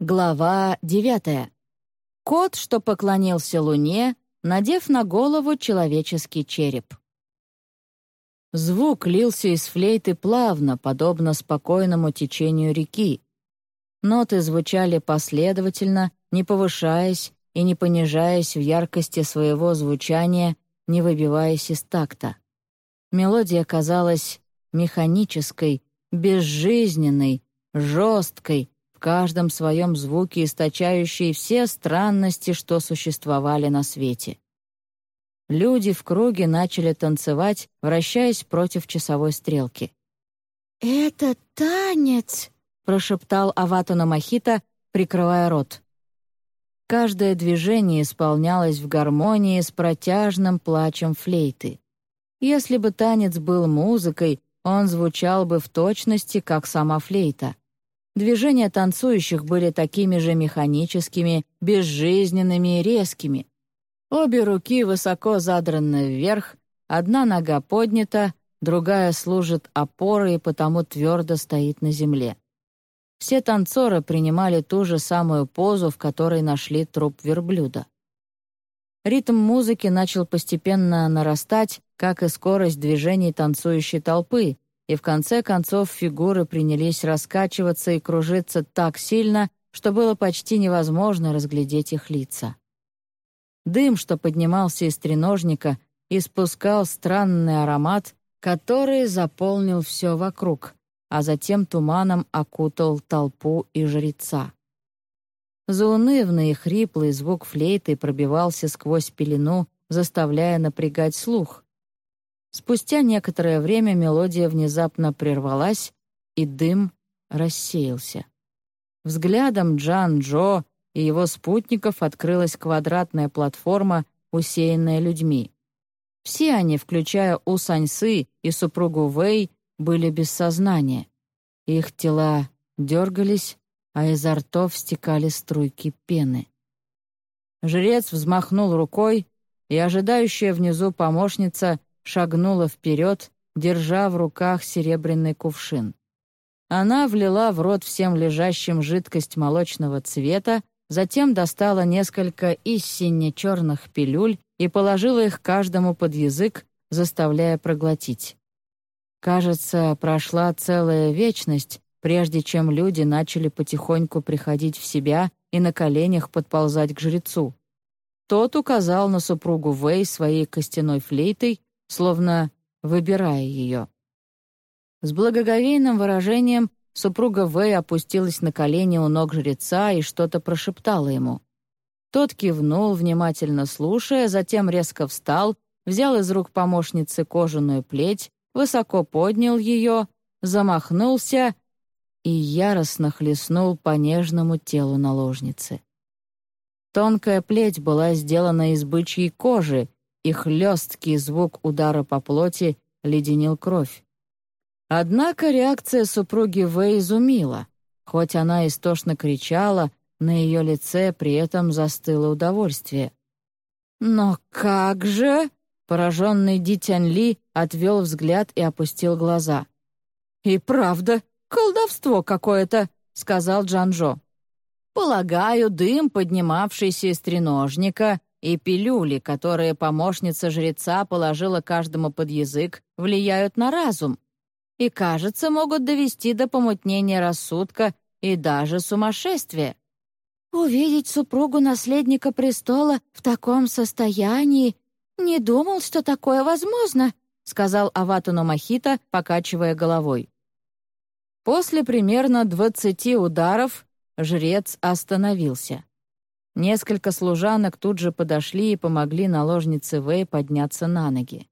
Глава девятая. Кот, что поклонился луне, надев на голову человеческий череп. Звук лился из флейты плавно, подобно спокойному течению реки. Ноты звучали последовательно, не повышаясь и не понижаясь в яркости своего звучания, не выбиваясь из такта. Мелодия казалась механической, безжизненной, жесткой, в каждом своем звуке источающей все странности, что существовали на свете. Люди в круге начали танцевать, вращаясь против часовой стрелки. «Это танец!» — прошептал Аватуна Махита, прикрывая рот. Каждое движение исполнялось в гармонии с протяжным плачем флейты. Если бы танец был музыкой, он звучал бы в точности, как сама флейта. Движения танцующих были такими же механическими, безжизненными и резкими. Обе руки высоко задраны вверх, одна нога поднята, другая служит опорой и потому твердо стоит на земле. Все танцоры принимали ту же самую позу, в которой нашли труп верблюда. Ритм музыки начал постепенно нарастать, как и скорость движений танцующей толпы, и в конце концов фигуры принялись раскачиваться и кружиться так сильно, что было почти невозможно разглядеть их лица. Дым, что поднимался из треножника, испускал странный аромат, который заполнил все вокруг, а затем туманом окутал толпу и жреца. Заунывный и хриплый звук флейты пробивался сквозь пелену, заставляя напрягать слух. Спустя некоторое время мелодия внезапно прервалась, и дым рассеялся. Взглядом Джан Джо и его спутников открылась квадратная платформа, усеянная людьми. Все они, включая У Саньсы и супругу Вэй, были без сознания. Их тела дергались, а изо ртов стекали струйки пены. Жрец взмахнул рукой, и ожидающая внизу помощница шагнула вперед, держа в руках серебряный кувшин. Она влила в рот всем лежащим жидкость молочного цвета, затем достала несколько из сине-черных пилюль и положила их каждому под язык, заставляя проглотить. Кажется, прошла целая вечность, прежде чем люди начали потихоньку приходить в себя и на коленях подползать к жрецу. Тот указал на супругу Вэй своей костяной флейтой, словно выбирая ее. С благоговейным выражением супруга Вэй опустилась на колени у ног жреца и что-то прошептала ему. Тот кивнул, внимательно слушая, затем резко встал, взял из рук помощницы кожаную плеть, высоко поднял ее, замахнулся и яростно хлестнул по нежному телу наложницы. Тонкая плеть была сделана из бычьей кожи, и хлесткий звук удара по плоти леденил кровь. Однако реакция супруги Вэй изумила. Хоть она истошно кричала, на ее лице при этом застыло удовольствие. «Но как же?» — пораженный Ди Тянь Ли отвел взгляд и опустил глаза. «И правда, колдовство какое-то», — сказал Джанжо. «Полагаю, дым, поднимавшийся из треножника, и пилюли, которые помощница жреца положила каждому под язык, влияют на разум и, кажется, могут довести до помутнения рассудка и даже сумасшествия. Увидеть супругу наследника престола в таком состоянии не думал, что такое возможно, сказал Аватуно Махита, покачивая головой. После примерно двадцати ударов жрец остановился. Несколько служанок тут же подошли и помогли наложнице Вэй подняться на ноги.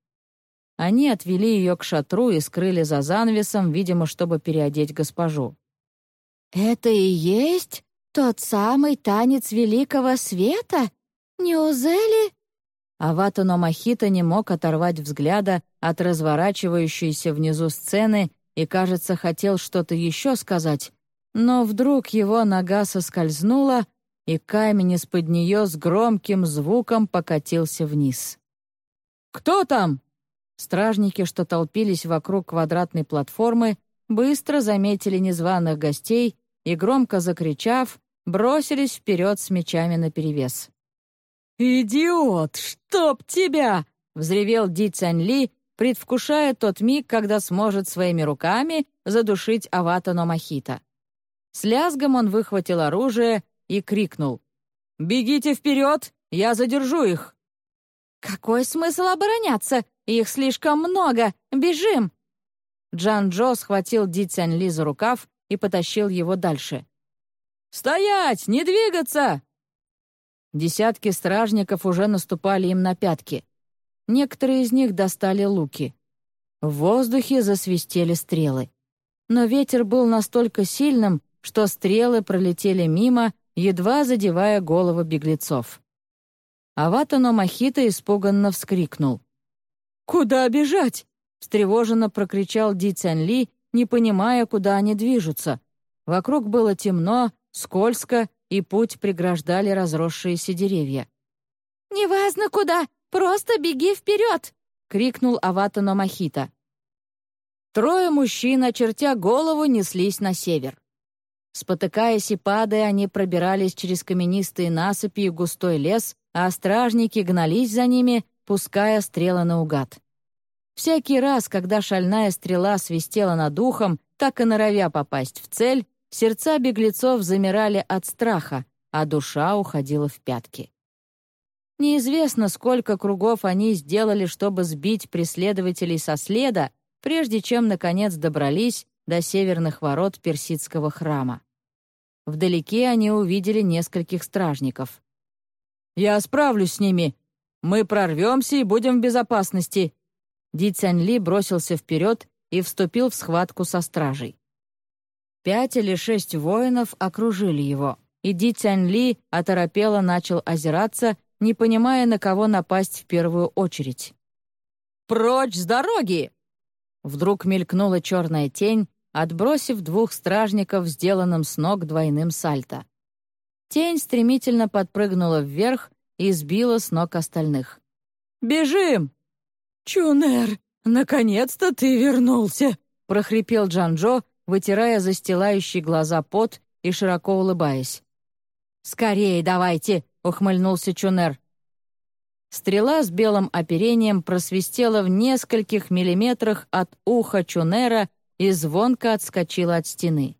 Они отвели ее к шатру и скрыли за занавесом, видимо, чтобы переодеть госпожу. «Это и есть тот самый танец великого света? Неужели?» Аватано Махита не мог оторвать взгляда от разворачивающейся внизу сцены и, кажется, хотел что-то еще сказать, но вдруг его нога соскользнула, и камень из-под нее с громким звуком покатился вниз. «Кто там?» Стражники, что толпились вокруг квадратной платформы, быстро заметили незваных гостей и, громко закричав, бросились вперед с мечами наперевес. «Идиот! Чтоб тебя!» — взревел Ди Цянь Ли, предвкушая тот миг, когда сможет своими руками задушить Аватано Махита. С лязгом он выхватил оружие и крикнул. «Бегите вперед! Я задержу их!» «Какой смысл обороняться? Их слишком много! Бежим!» Джан Джо схватил Ди Цянь Ли за рукав и потащил его дальше. «Стоять! Не двигаться!» Десятки стражников уже наступали им на пятки. Некоторые из них достали луки. В воздухе засвистели стрелы. Но ветер был настолько сильным, что стрелы пролетели мимо, едва задевая головы беглецов. Аватано Махита испуганно вскрикнул. «Куда бежать?» — встревоженно прокричал Ди Цянь Ли, не понимая, куда они движутся. Вокруг было темно, скользко, и путь преграждали разросшиеся деревья. «Неважно куда, просто беги вперед!» — крикнул Аватано Махита. Трое мужчин, очертя голову, неслись на север. Спотыкаясь и падая, они пробирались через каменистые насыпи и густой лес, а стражники гнались за ними, пуская стрелы наугад. Всякий раз, когда шальная стрела свистела над ухом, так и норовя попасть в цель, сердца беглецов замирали от страха, а душа уходила в пятки. Неизвестно, сколько кругов они сделали, чтобы сбить преследователей со следа, прежде чем, наконец, добрались до северных ворот персидского храма. Вдалеке они увидели нескольких стражников. «Я справлюсь с ними. Мы прорвемся и будем в безопасности», Ди Цянь Ли бросился вперед и вступил в схватку со стражей. Пять или шесть воинов окружили его, и Ди Цянь Ли оторопело начал озираться, не понимая, на кого напасть в первую очередь. «Прочь с дороги!» Вдруг мелькнула черная тень, отбросив двух стражников, сделанным с ног двойным сальто. Тень стремительно подпрыгнула вверх и сбила с ног остальных. «Бежим!» «Чунер, наконец-то ты вернулся!» — прохрипел Джанжо, вытирая застилающий глаза пот и широко улыбаясь. «Скорее давайте!» — ухмыльнулся Чунер. Стрела с белым оперением просвистела в нескольких миллиметрах от уха Чунера и звонко отскочила от стены.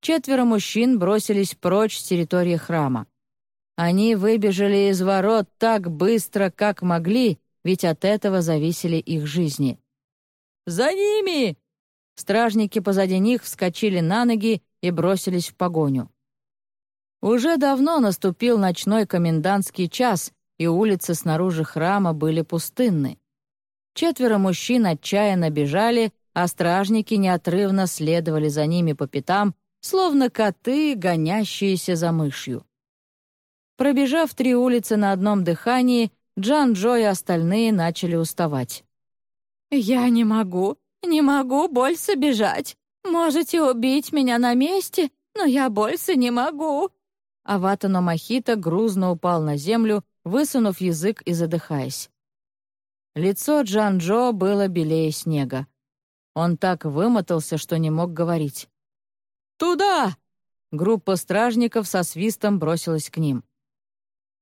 Четверо мужчин бросились прочь с территории храма. Они выбежали из ворот так быстро, как могли, ведь от этого зависели их жизни. «За ними!» Стражники позади них вскочили на ноги и бросились в погоню. Уже давно наступил ночной комендантский час, и улицы снаружи храма были пустынны. Четверо мужчин отчаянно бежали, а стражники неотрывно следовали за ними по пятам, словно коты, гонящиеся за мышью. Пробежав три улицы на одном дыхании, Джан Джо и остальные начали уставать. «Я не могу, не могу больше бежать. Можете убить меня на месте, но я больше не могу». Аватано Махита грузно упал на землю, высунув язык и задыхаясь. Лицо Джан Джо было белее снега. Он так вымотался, что не мог говорить. «Туда!» Группа стражников со свистом бросилась к ним.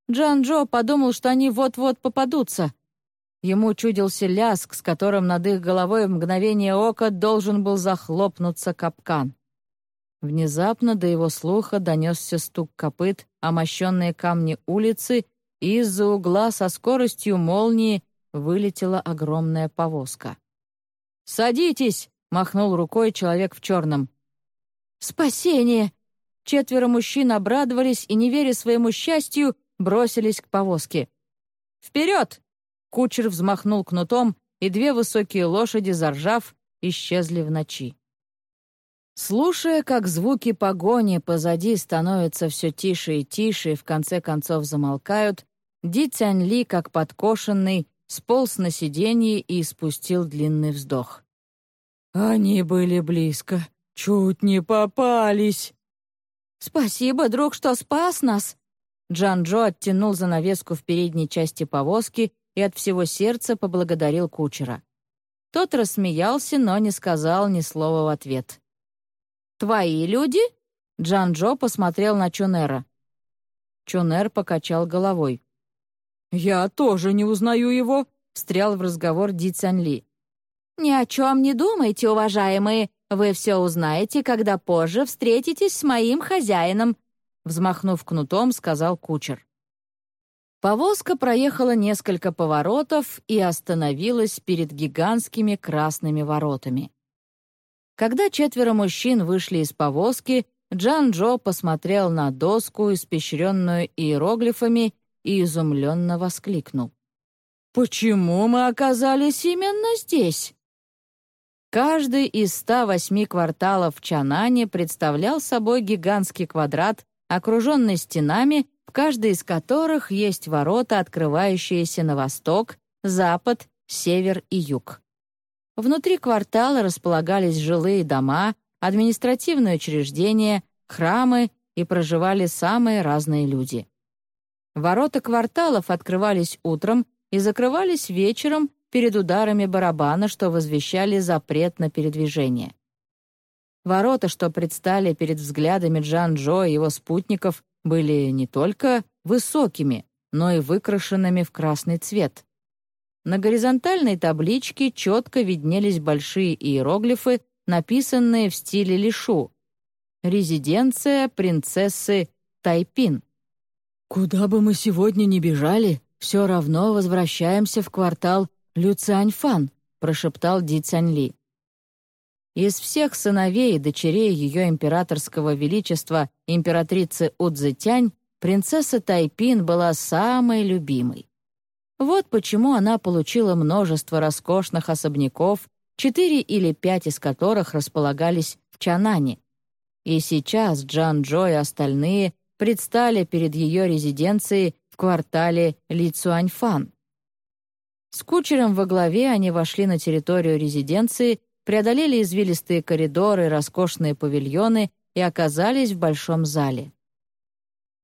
Джан-Джо подумал, что они вот-вот попадутся. Ему чудился ляск, с которым над их головой в мгновение ока должен был захлопнуться капкан. Внезапно до его слуха донесся стук копыт, омощенные камни улицы, и из-за угла со скоростью молнии вылетела огромная повозка. «Садитесь!» — махнул рукой человек в черном. «Спасение!» Четверо мужчин обрадовались и, не веря своему счастью, бросились к повозке. «Вперед!» Кучер взмахнул кнутом, и две высокие лошади, заржав, исчезли в ночи. Слушая, как звуки погони позади становятся все тише и тише и в конце концов замолкают, Ди Цянь Ли, как подкошенный, сполз на сиденье и испустил длинный вздох. «Они были близко, чуть не попались!» «Спасибо, друг, что спас нас!» Джан-Джо оттянул занавеску в передней части повозки и от всего сердца поблагодарил кучера. Тот рассмеялся, но не сказал ни слова в ответ. «Твои люди?» Джан-Джо посмотрел на Чунера. Чунер покачал головой. «Я тоже не узнаю его», — встрял в разговор Ди Цянли. «Ни о чем не думайте, уважаемые. Вы все узнаете, когда позже встретитесь с моим хозяином», — взмахнув кнутом, сказал кучер. Повозка проехала несколько поворотов и остановилась перед гигантскими красными воротами. Когда четверо мужчин вышли из повозки, Джан-Джо посмотрел на доску, испещренную иероглифами, и изумленно воскликнул. «Почему мы оказались именно здесь?» Каждый из 108 кварталов в Чанане представлял собой гигантский квадрат, окруженный стенами, в каждой из которых есть ворота, открывающиеся на восток, запад, север и юг. Внутри квартала располагались жилые дома, административные учреждения, храмы и проживали самые разные люди. Ворота кварталов открывались утром и закрывались вечером перед ударами барабана, что возвещали запрет на передвижение. Ворота, что предстали перед взглядами Джан-Джо и его спутников, были не только высокими, но и выкрашенными в красный цвет. На горизонтальной табличке четко виднелись большие иероглифы, написанные в стиле лишу. «Резиденция принцессы Тайпин». «Куда бы мы сегодня ни бежали, все равно возвращаемся в квартал Люцианьфан», прошептал Ди Цяньли. Из всех сыновей и дочерей ее императорского величества, императрицы Удзетянь, принцесса Тайпин была самой любимой. Вот почему она получила множество роскошных особняков, четыре или пять из которых располагались в Чанане. И сейчас Джан Джо и остальные предстали перед ее резиденцией в квартале Лицуаньфан. С кучером во главе они вошли на территорию резиденции, преодолели извилистые коридоры, роскошные павильоны и оказались в большом зале.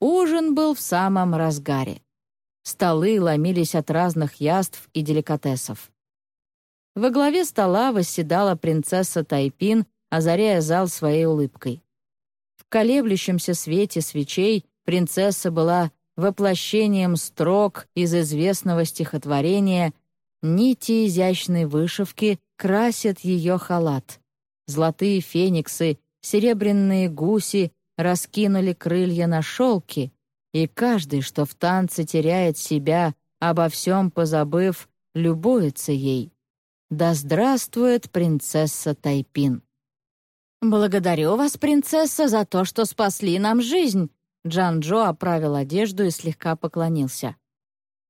Ужин был в самом разгаре. Столы ломились от разных яств и деликатесов. Во главе стола восседала принцесса Тайпин, озаряя зал своей улыбкой. Колеблющемся свете свечей принцесса была воплощением строк из известного стихотворения «Нити изящной вышивки красят ее халат. Золотые фениксы, серебряные гуси раскинули крылья на шелке, и каждый, что в танце теряет себя, обо всем позабыв, любуется ей. Да здравствует принцесса Тайпин! «Благодарю вас, принцесса, за то, что спасли нам жизнь!» Джан-Джо оправил одежду и слегка поклонился.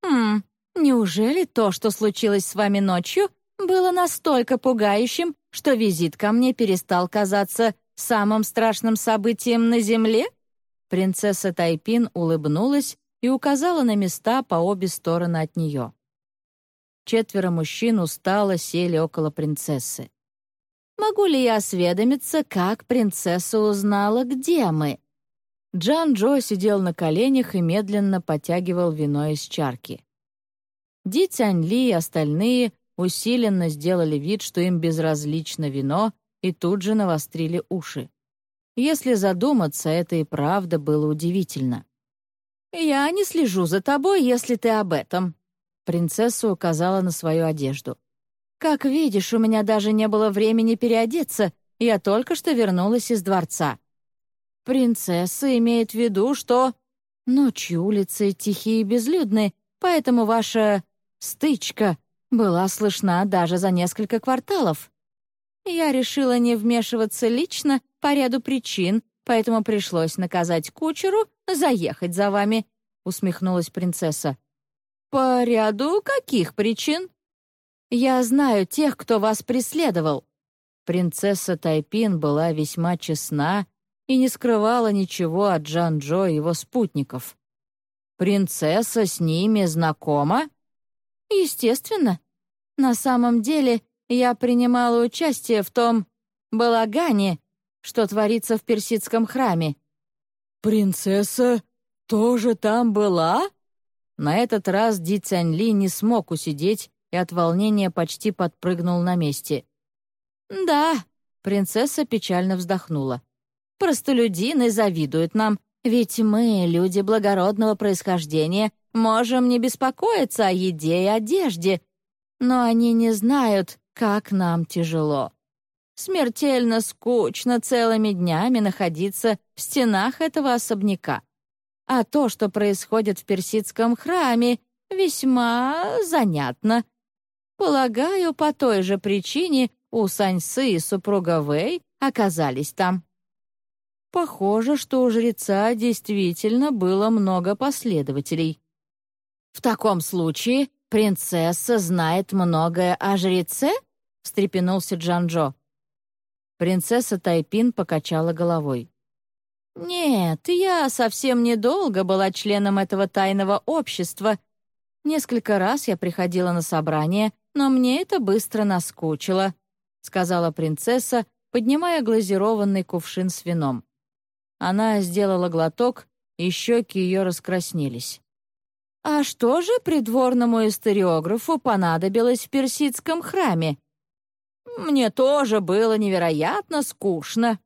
«Хм, неужели то, что случилось с вами ночью, было настолько пугающим, что визит ко мне перестал казаться самым страшным событием на Земле?» Принцесса Тайпин улыбнулась и указала на места по обе стороны от нее. Четверо мужчин устало сели около принцессы. «Могу ли я осведомиться, как принцесса узнала, где мы?» Джан Джо сидел на коленях и медленно потягивал вино из чарки. Ди Цянь Ли и остальные усиленно сделали вид, что им безразлично вино, и тут же навострили уши. Если задуматься, это и правда было удивительно. «Я не слежу за тобой, если ты об этом», — принцесса указала на свою одежду. «Как видишь, у меня даже не было времени переодеться, я только что вернулась из дворца». «Принцесса имеет в виду, что...» «Ночью улицы тихие и безлюдные, поэтому ваша стычка была слышна даже за несколько кварталов. Я решила не вмешиваться лично по ряду причин, поэтому пришлось наказать кучеру заехать за вами», — усмехнулась принцесса. «По ряду каких причин?» «Я знаю тех, кто вас преследовал». Принцесса Тайпин была весьма честна и не скрывала ничего от Джан-Джо и его спутников. «Принцесса с ними знакома?» «Естественно. На самом деле я принимала участие в том балагане, что творится в персидском храме». «Принцесса тоже там была?» На этот раз Ди Цяньли не смог усидеть и от волнения почти подпрыгнул на месте. «Да», — принцесса печально вздохнула. Простолюдины завидуют нам, ведь мы, люди благородного происхождения, можем не беспокоиться о еде и одежде, но они не знают, как нам тяжело. Смертельно скучно целыми днями находиться в стенах этого особняка. А то, что происходит в персидском храме, весьма занятно. Полагаю, по той же причине у Саньсы и супруга Вэй оказались там. Похоже, что у жреца действительно было много последователей. В таком случае принцесса знает многое о жреце? встрепенулся Джанжо. Принцесса Тайпин покачала головой. «Нет, я совсем недолго была членом этого тайного общества. Несколько раз я приходила на собрание, но мне это быстро наскучило», — сказала принцесса, поднимая глазированный кувшин с вином. Она сделала глоток, и щеки ее раскраснелись. «А что же придворному историографу понадобилось в персидском храме?» «Мне тоже было невероятно скучно»,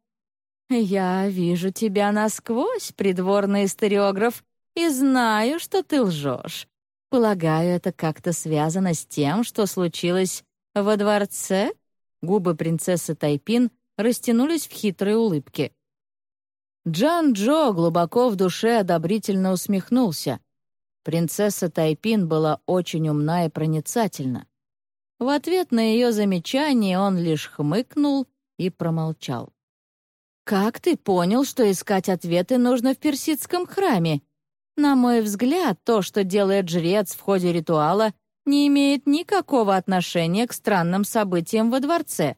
«Я вижу тебя насквозь, придворный историограф, и знаю, что ты лжешь. Полагаю, это как-то связано с тем, что случилось во дворце?» Губы принцессы Тайпин растянулись в хитрой улыбке. Джан Джо глубоко в душе одобрительно усмехнулся. Принцесса Тайпин была очень умна и проницательна. В ответ на ее замечание он лишь хмыкнул и промолчал. «Как ты понял, что искать ответы нужно в персидском храме? На мой взгляд, то, что делает жрец в ходе ритуала, не имеет никакого отношения к странным событиям во дворце.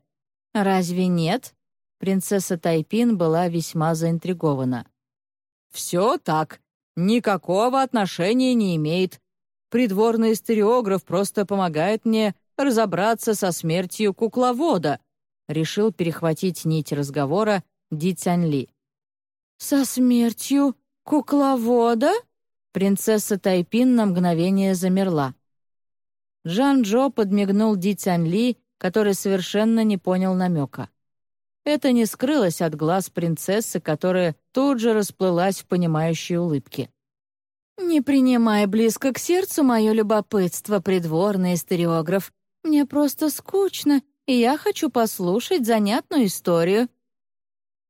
Разве нет?» Принцесса Тайпин была весьма заинтригована. «Все так. Никакого отношения не имеет. Придворный стереограф просто помогает мне разобраться со смертью кукловода», решил перехватить нить разговора Ди Цяньли. «Со смертью кукловода?» Принцесса Тайпин на мгновение замерла. Жан-Джо подмигнул Ди Цяньли, который совершенно не понял намека. Это не скрылось от глаз принцессы, которая тут же расплылась в понимающей улыбке. «Не принимай близко к сердцу мое любопытство, придворный историограф. Мне просто скучно, и я хочу послушать занятную историю»,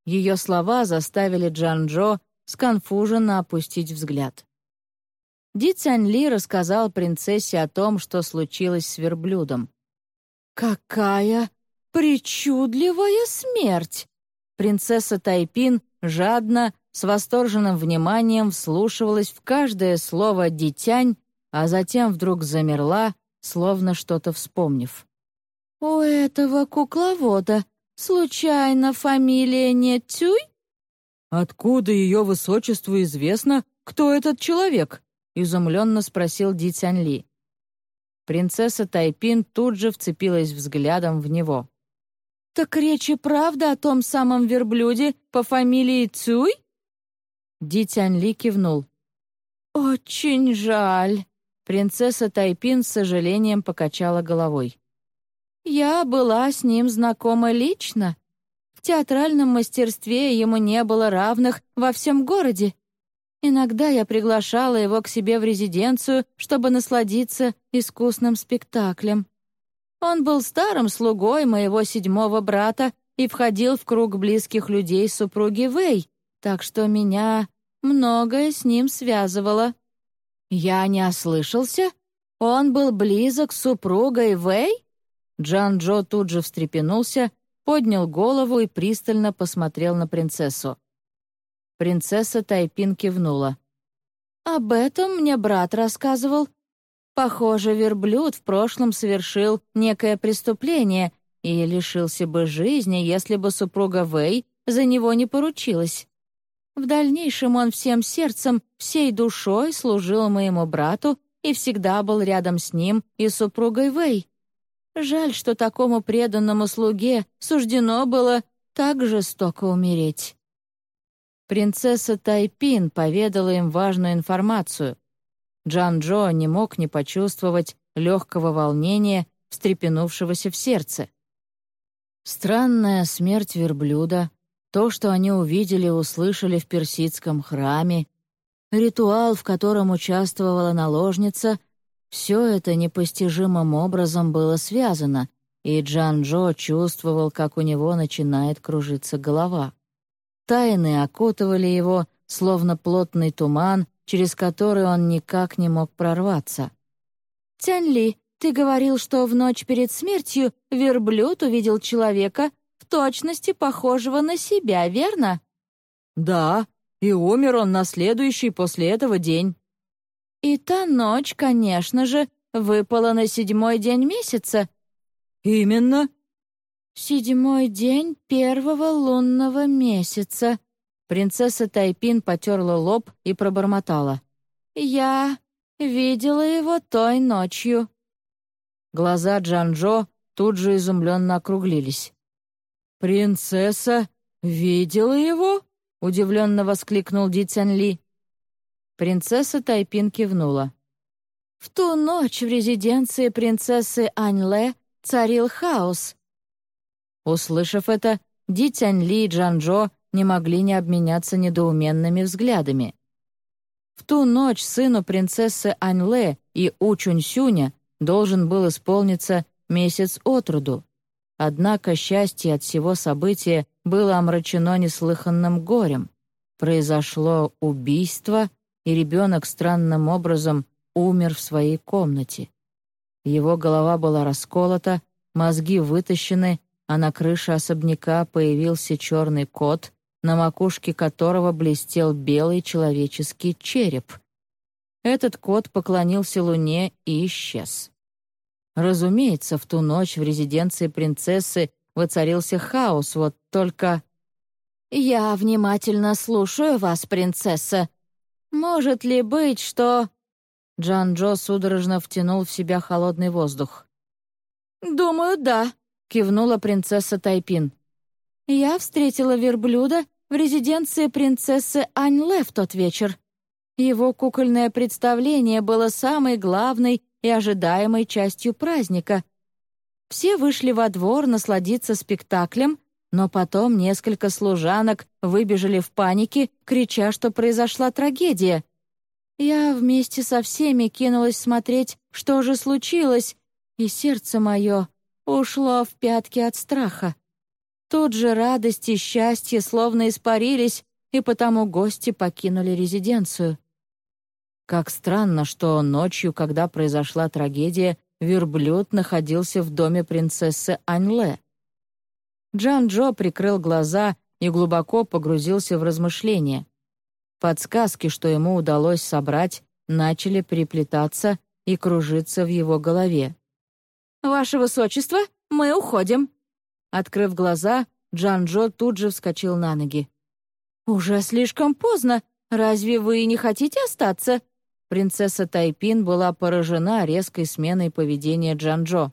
ее слова заставили Джан-Джо сконфуженно опустить взгляд. Ди Цянь-Ли рассказал принцессе о том, что случилось с верблюдом. «Какая причудливая смерть!» Принцесса Тайпин жадно, с восторженным вниманием вслушивалась в каждое слово «дитянь», а затем вдруг замерла, словно что-то вспомнив. «У этого кукловода Случайно фамилия не Тюй? Откуда ее высочеству известно, кто этот человек? Изумленно спросил Ди Цянь Ли. Принцесса Тайпин тут же вцепилась взглядом в него. «Так речь и правда о том самом верблюде по фамилии Цюй?» Ди Тянь Ли кивнул. «Очень жаль», — принцесса Тайпин с сожалением покачала головой. Я была с ним знакома лично. В театральном мастерстве ему не было равных во всем городе. Иногда я приглашала его к себе в резиденцию, чтобы насладиться искусным спектаклем. Он был старым слугой моего седьмого брата и входил в круг близких людей супруги Вэй, так что меня многое с ним связывало. Я не ослышался? Он был близок с супругой Вэй? Джан-Джо тут же встрепенулся, поднял голову и пристально посмотрел на принцессу. Принцесса Тайпин кивнула. «Об этом мне брат рассказывал. Похоже, верблюд в прошлом совершил некое преступление и лишился бы жизни, если бы супруга Вэй за него не поручилась. В дальнейшем он всем сердцем, всей душой служил моему брату и всегда был рядом с ним и супругой Вэй. Жаль, что такому преданному слуге суждено было так жестоко умереть. Принцесса Тайпин поведала им важную информацию. Джан-Джо не мог не почувствовать легкого волнения, встрепенувшегося в сердце. Странная смерть верблюда, То, что они увидели и услышали в персидском храме, ритуал, в котором участвовала наложница, все это непостижимым образом было связано, и Джан-Джо чувствовал, как у него начинает кружиться голова. Тайны окутывали его, словно плотный туман, через который он никак не мог прорваться. «Тянь-Ли, ты говорил, что в ночь перед смертью верблюд увидел человека, в точности похожего на себя, верно?» «Да, и умер он на следующий после этого день». «И та ночь, конечно же, выпала на седьмой день месяца». «Именно». «Седьмой день первого лунного месяца». Принцесса Тайпин потерла лоб и пробормотала. «Я видела его той ночью». Глаза Джанжо тут же изумленно округлились. «Принцесса видела его?» — удивленно воскликнул Ди Ли. Принцесса Тайпин кивнула. «В ту ночь в резиденции принцессы Аньле царил хаос». Услышав это, Ди Ли и Джанжо не могли не обменяться недоуменными взглядами. В ту ночь сыну принцессы Аньле и У Чуньсюня должен был исполниться месяц от роду. Однако счастье от всего события было омрачено неслыханным горем. Произошло убийство, и ребенок странным образом умер в своей комнате. Его голова была расколота, мозги вытащены, а на крыше особняка появился черный кот, на макушке которого блестел белый человеческий череп. Этот кот поклонился луне и исчез. Разумеется, в ту ночь в резиденции принцессы воцарился хаос, вот только... «Я внимательно слушаю вас, принцесса. Может ли быть, что...» Джан-Джо судорожно втянул в себя холодный воздух. «Думаю, да», — кивнула принцесса Тайпин. «Я встретила верблюда в резиденции принцессы Аньле в тот вечер. Его кукольное представление было самой главной и ожидаемой частью праздника. Все вышли во двор насладиться спектаклем, но потом несколько служанок выбежали в панике, крича, что произошла трагедия. Я вместе со всеми кинулась смотреть, что же случилось, и сердце мое ушло в пятки от страха. Тут же радость и счастье словно испарились, и потому гости покинули резиденцию. Как странно, что ночью, когда произошла трагедия, верблюд находился в доме принцессы Аньле. Джан-Джо прикрыл глаза и глубоко погрузился в размышления. Подсказки, что ему удалось собрать, начали переплетаться и кружиться в его голове. «Ваше высочество, мы уходим!» Открыв глаза, Джан-Джо тут же вскочил на ноги. «Уже слишком поздно. Разве вы не хотите остаться?» Принцесса Тайпин была поражена резкой сменой поведения Джанжо.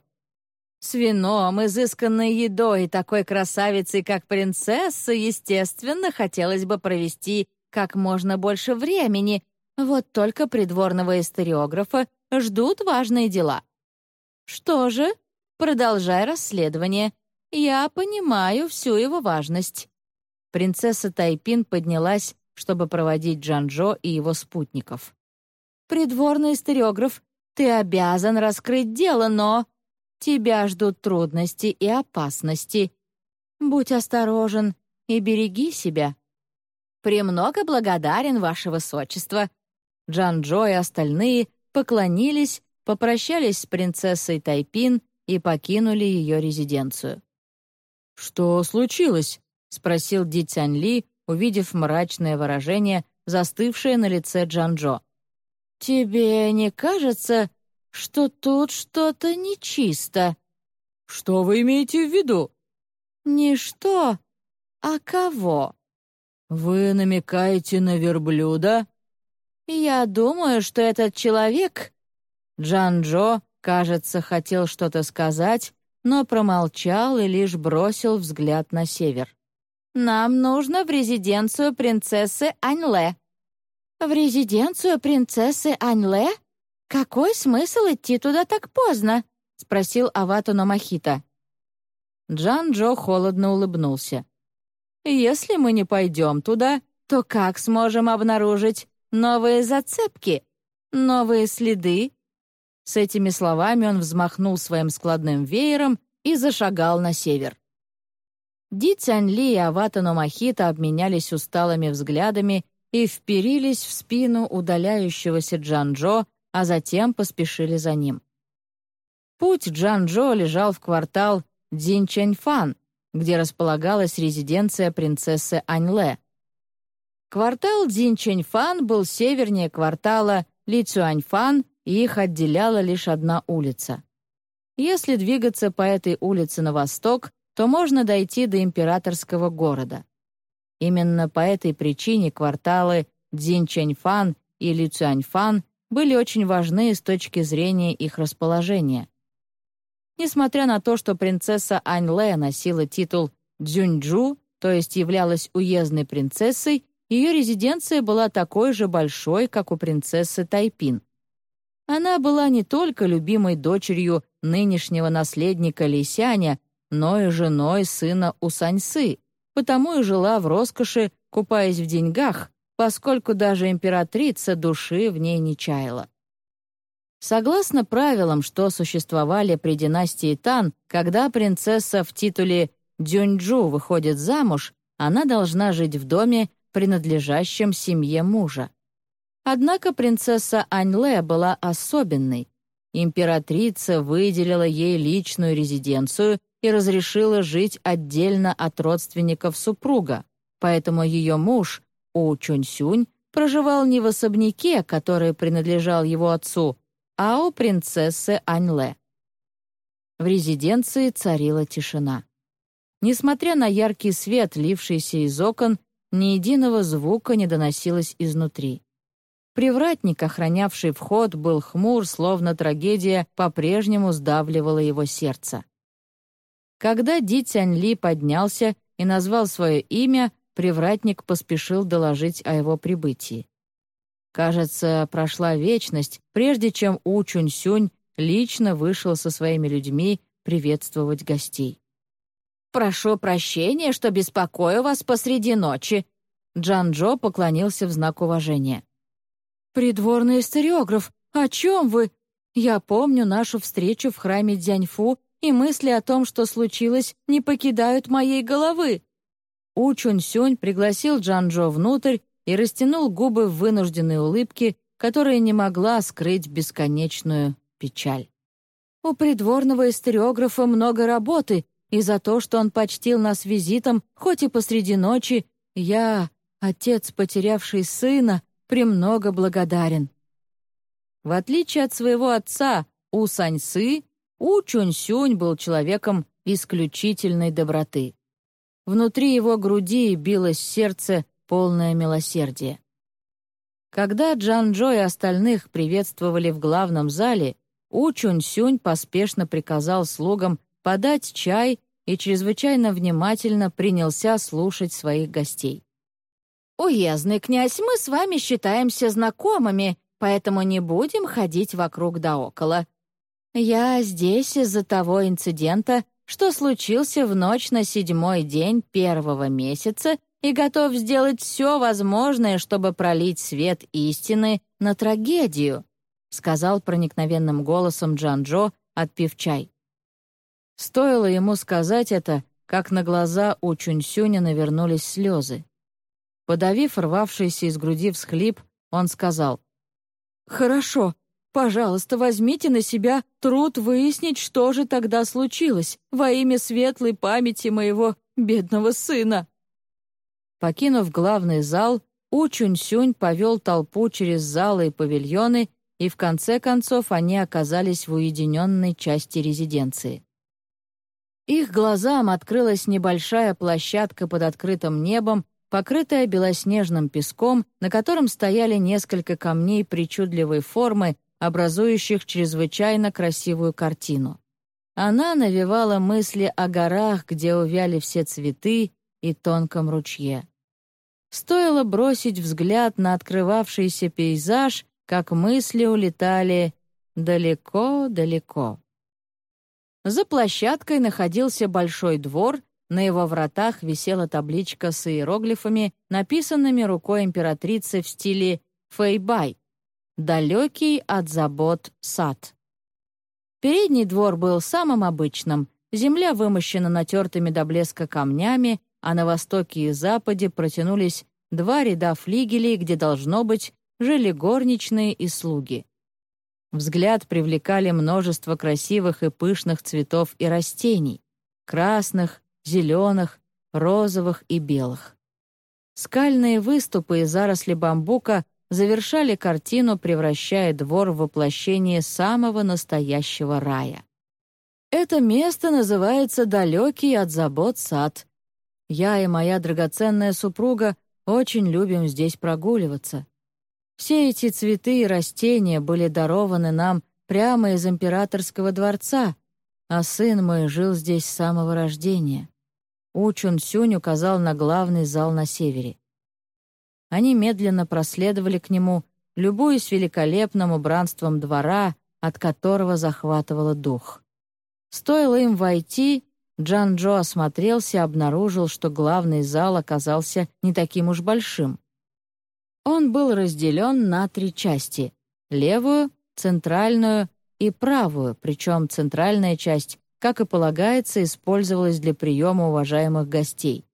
«С вином, изысканной едой и такой красавицей, как принцесса, естественно, хотелось бы провести как можно больше времени, вот только придворного историографа ждут важные дела. Что же, продолжай расследование. Я понимаю всю его важность». Принцесса Тайпин поднялась, чтобы проводить Джанжо и его спутников. Придворный историограф, ты обязан раскрыть дело, но... Тебя ждут трудности и опасности. Будь осторожен и береги себя. Премного благодарен, ваше высочество». Джан-Джо и остальные поклонились, попрощались с принцессой Тайпин и покинули ее резиденцию. «Что случилось?» — спросил Ди Цянь Ли, увидев мрачное выражение, застывшее на лице Джан-Джо. «Тебе не кажется, что тут что-то нечисто?» «Что вы имеете в виду?» «Не что, а кого?» «Вы намекаете на верблюда?» «Я думаю, что этот человек...» Джан-Джо, кажется, хотел что-то сказать, но промолчал и лишь бросил взгляд на север. «Нам нужно в резиденцию принцессы Аньле», «В резиденцию принцессы Аньле? Какой смысл идти туда так поздно?» — спросил Аватуно Махита. Джан Джо холодно улыбнулся. Если мы не пойдем туда, то как сможем обнаружить новые зацепки, новые следы?» С этими словами он взмахнул своим складным веером и зашагал на север. Ди Цяньли и Аватано Махита обменялись усталыми взглядами и вперились в спину удаляющегося Джанжо, а затем поспешили за ним. Путь Джанжо лежал в квартал Дзинчэньфан, где располагалась резиденция принцессы Аньле. Квартал Дзинчэньфан был севернее квартала Лицюаньфан, их отделяла лишь одна улица. Если двигаться по этой улице на восток, то можно дойти до императорского города. Именно по этой причине кварталы Дзинчэньфан и Лицюаньфан были очень важны с точки зрения их расположения. Несмотря на то, что принцесса Аньле носила титул Дзюньчжу, то есть являлась уездной принцессой, ее резиденция была такой же большой, как у принцессы Тайпин. Она была не только любимой дочерью нынешнего наследника Лисяня, но и женой сына Усаньсы, потому и жила в роскоши, купаясь в деньгах, поскольку даже императрица души в ней не чаяла. Согласно правилам, что существовали при династии Тан, когда принцесса в титуле Дюньчжу выходит замуж, она должна жить в доме, принадлежащем семье мужа. Однако принцесса Аньле была особенной. Императрица выделила ей личную резиденцию и разрешила жить отдельно от родственников супруга, поэтому ее муж, У Чуньсюнь, проживал не в особняке, который принадлежал его отцу, а у принцессы Аньле. В резиденции царила тишина. Несмотря на яркий свет, лившийся из окон, ни единого звука не доносилось изнутри. Привратник, охранявший вход, был хмур, словно трагедия по-прежнему сдавливала его сердце. Когда Ди Цянь поднялся и назвал свое имя, привратник поспешил доложить о его прибытии. Кажется, прошла вечность, прежде чем У Чунь-Сюнь лично вышел со своими людьми приветствовать гостей. «Прошу прощения, что беспокою вас посреди ночи», Джан-Джо поклонился в знак уважения. «Придворный историограф, о чем вы? Я помню нашу встречу в храме Дзяньфу и мысли о том, что случилось, не покидают моей головы». У Чунь-Сюнь пригласил Джанжо внутрь и растянул губы в вынужденной улыбке, которая не могла скрыть бесконечную печаль. У придворного историографа много работы, и за то, что он почтил нас визитом, хоть и посреди ночи, я, отец, потерявший сына, премного благодарен. В отличие от своего отца, У Саньсы у Чунь-Сюнь был человеком исключительной доброты. Внутри его груди билось сердце, полное милосердия. Когда Джан-Джо и остальных приветствовали в главном зале, У Чунь-Сюнь поспешно приказал слугам подать чай и чрезвычайно внимательно принялся слушать своих гостей. «Уездный князь, мы с вами считаемся знакомыми, поэтому не будем ходить вокруг да около. «Я здесь из-за того инцидента, что случился в ночь на седьмой день первого месяца и готов сделать все возможное, чтобы пролить свет истины на трагедию», сказал проникновенным голосом Джан-Джо, отпив чай. Стоило ему сказать это, как на глаза у Чуньсюня навернулись слезы. Подавив рвавшийся из груди всхлип, он сказал, «Хорошо, Пожалуйста, возьмите на себя труд выяснить, что же тогда случилось во имя светлой памяти моего бедного сына». Покинув главный зал, У Чунь-Сюнь повел толпу через залы и павильоны, и в конце концов они оказались в уединенной части резиденции. Их глазам открылась небольшая площадка под открытым небом, покрытая белоснежным песком, на котором стояли несколько камней причудливой формы образующих чрезвычайно красивую картину. Она навевала мысли о горах, где увяли все цветы, и тонком ручье. Стоило бросить взгляд на открывавшийся пейзаж, как мысли улетали далеко-далеко. За площадкой находился большой двор, На его вратах висела табличка с иероглифами, написанными рукой императрицы в стиле «Фэйбай» — «Далекий от забот сад». Передний двор был самым обычным, земля вымощена натертыми до блеска камнями, а на востоке и западе протянулись два ряда флигелей, где, должно быть, жили горничные и слуги. Взгляд привлекали множество красивых и пышных цветов и растений — красных, зеленых, розовых и белых. Скальные выступы и заросли бамбука завершали картину, превращая двор в воплощение самого настоящего рая. Это место называется «Далекий от забот сад». Я и моя драгоценная супруга очень любим здесь прогуливаться. Все эти цветы и растения были дарованы нам прямо из императорского дворца, а сын мой жил здесь с самого рождения. Учун Сюнь указал на главный зал на севере. Они медленно проследовали к нему, любуясь великолепным убранством двора, от которого захватывало дух. Стоило им войти, Джан Джо осмотрелся и обнаружил, что главный зал оказался не таким уж большим. Он был разделен на три части — левую, центральную и правую, причем центральная часть как и полагается, использовалась для приема уважаемых гостей.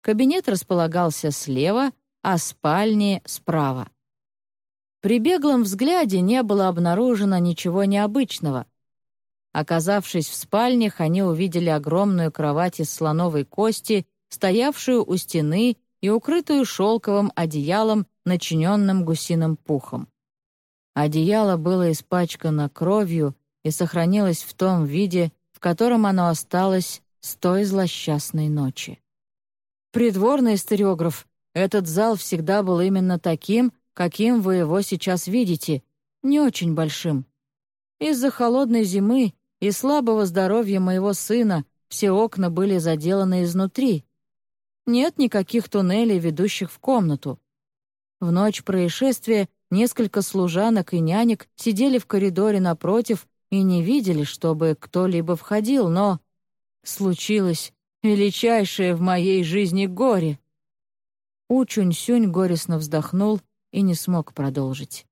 Кабинет располагался слева, а спальни — справа. При беглом взгляде не было обнаружено ничего необычного. Оказавшись в спальнях, они увидели огромную кровать из слоновой кости, стоявшую у стены и укрытую шелковым одеялом, начиненным гусиным пухом. Одеяло было испачкано кровью и сохранилось в том виде, в котором оно осталось с той злосчастной ночи. Придворный стереограф, этот зал всегда был именно таким, каким вы его сейчас видите, не очень большим. Из-за холодной зимы и слабого здоровья моего сына все окна были заделаны изнутри. Нет никаких туннелей, ведущих в комнату. В ночь происшествия несколько служанок и нянек сидели в коридоре напротив и не видели, чтобы кто-либо входил, но случилось величайшее в моей жизни горе. Учунь-сюнь горестно вздохнул и не смог продолжить.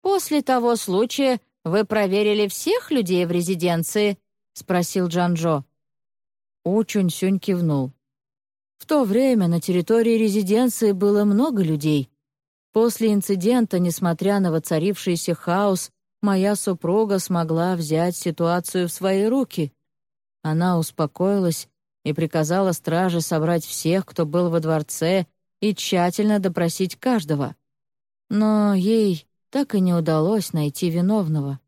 «После того случая вы проверили всех людей в резиденции?» — спросил Джанжо. Учунь-сюнь кивнул. В то время на территории резиденции было много людей. После инцидента, несмотря на воцарившийся хаос, моя супруга смогла взять ситуацию в свои руки. Она успокоилась и приказала страже собрать всех, кто был во дворце, и тщательно допросить каждого. Но ей так и не удалось найти виновного.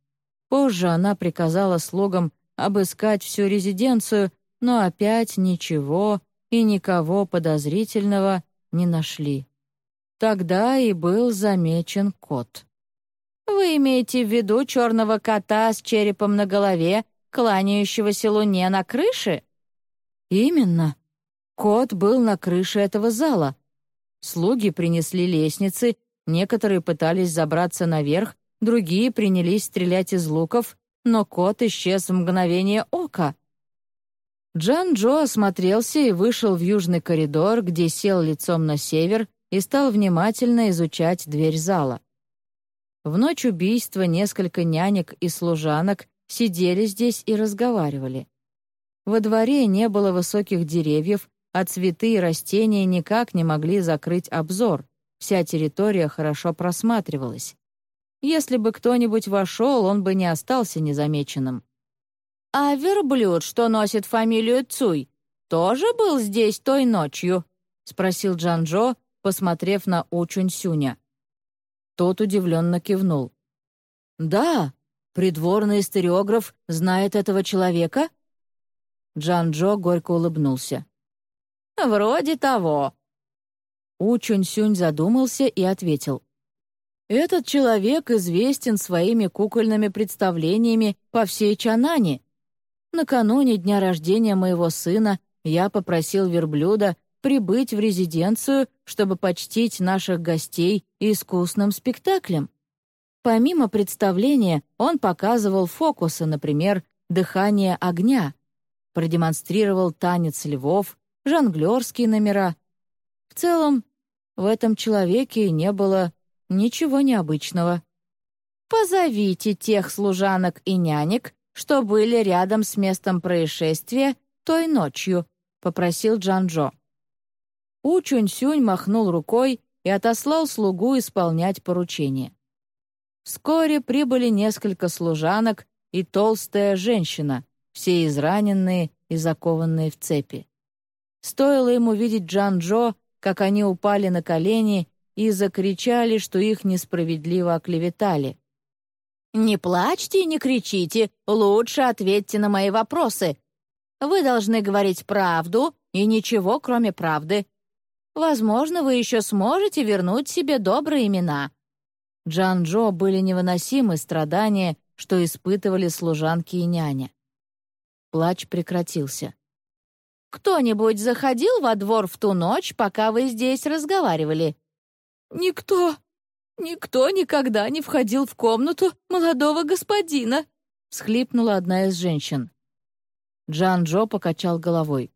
Позже она приказала слугам обыскать всю резиденцию, но опять ничего и никого подозрительного не нашли. Тогда и был замечен кот. Вы имеете в виду черного кота с черепом на голове, кланяющегося луне на крыше? Именно. Кот был на крыше этого зала. Слуги принесли лестницы, некоторые пытались забраться наверх, другие принялись стрелять из луков, но кот исчез в мгновение ока. Джан Джо осмотрелся и вышел в южный коридор, где сел лицом на север и стал внимательно изучать дверь зала. В ночь убийства несколько нянек и служанок сидели здесь и разговаривали. Во дворе не было высоких деревьев, а цветы и растения никак не могли закрыть обзор. Вся территория хорошо просматривалась. Если бы кто-нибудь вошел, он бы не остался незамеченным. «А верблюд, что носит фамилию Цуй, тоже был здесь той ночью?» — спросил Джанжо, посмотрев на Учунь Сюня. Тот удивленно кивнул. «Да, придворный стереограф знает этого человека?» Джан-Джо горько улыбнулся. «Вроде того». У Чунь-Сюнь задумался и ответил. «Этот человек известен своими кукольными представлениями по всей Чанане. Накануне дня рождения моего сына я попросил верблюда прибыть в резиденцию, чтобы почтить наших гостей искусным спектаклем. Помимо представления, он показывал фокусы, например, «Дыхание огня». продемонстрировал танец львов, жонглерские номера. В целом, в этом человеке не было ничего необычного. «Позовите тех служанок и нянек, что были рядом с местом происшествия той ночью», — попросил Джанжо. У Чунь-Сюнь махнул рукой и отослал слугу исполнять поручение. Вскоре прибыли несколько служанок и толстая женщина, все израненные и закованные в цепи. Стоило ему видеть Джан-Джо, как они упали на колени и закричали, что их несправедливо оклеветали. «Не плачьте и не кричите, лучше ответьте на мои вопросы. Вы должны говорить правду и ничего, кроме правды. Возможно, вы еще сможете вернуть себе добрые имена». Джан-Джо были невыносимы страдания, что испытывали служанки и няня. Плач прекратился. «Кто-нибудь заходил во двор в ту ночь, пока вы здесь разговаривали?» «Никто, никто никогда не входил в комнату молодого господина», — всхлипнула одна из женщин. Джан-Джо покачал головой.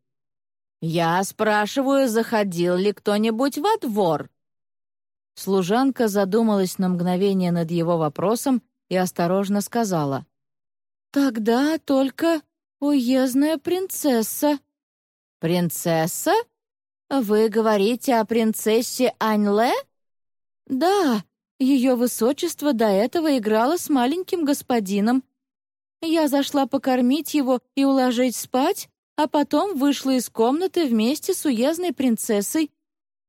«Я спрашиваю, заходил ли кто-нибудь во двор?» Служанка задумалась на мгновение над его вопросом и осторожно сказала. «Тогда только уездная принцесса». «Принцесса? Вы говорите о принцессе Аньле?» «Да, ее высочество до этого играло с маленьким господином. Я зашла покормить его и уложить спать, а потом вышла из комнаты вместе с уездной принцессой.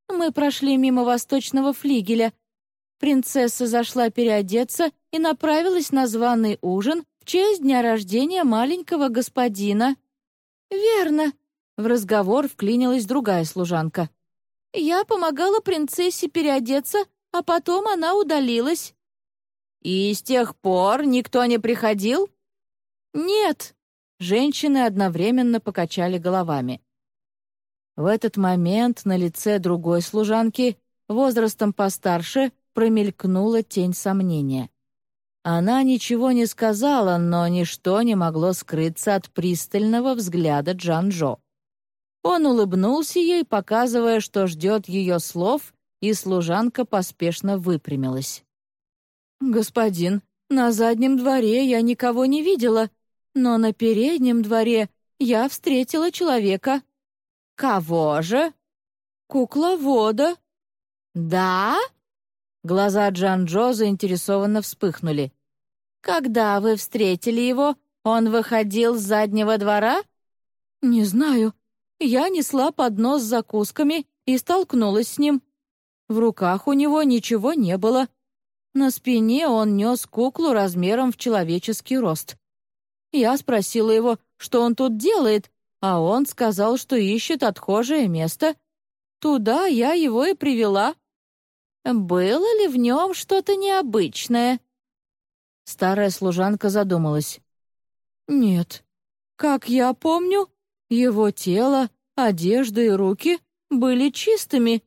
Мы прошли мимо восточного флигеля. Принцесса зашла переодеться и направилась на званый ужин в честь дня рождения маленького господина. «Верно», — в разговор вклинилась другая служанка. «Я помогала принцессе переодеться, а потом она удалилась». «И с тех пор никто не приходил?» «Нет», Женщины одновременно покачали головами. В этот момент на лице другой служанки, возрастом постарше, промелькнула тень сомнения. Она ничего не сказала, но ничто не могло скрыться от пристального взгляда Джанжо. Он улыбнулся ей, показывая, что ждет ее слов, и служанка поспешно выпрямилась. «Господин, на заднем дворе я никого не видела но на переднем дворе я встретила человека». «Кого же?» «Кукловода». «Да?» Глаза Джан-Джо заинтересованно вспыхнули. «Когда вы встретили его, он выходил с заднего двора?» «Не знаю. Я несла поднос с закусками и столкнулась с ним. В руках у него ничего не было. На спине он нес куклу размером в человеческий рост. Я спросила его, что он тут делает, а он сказал, что ищет отхожее место. Туда я его и привела. Было ли в нем что-то необычное? Старая служанка задумалась. Нет. Как я помню, его тело, одежда и руки были чистыми.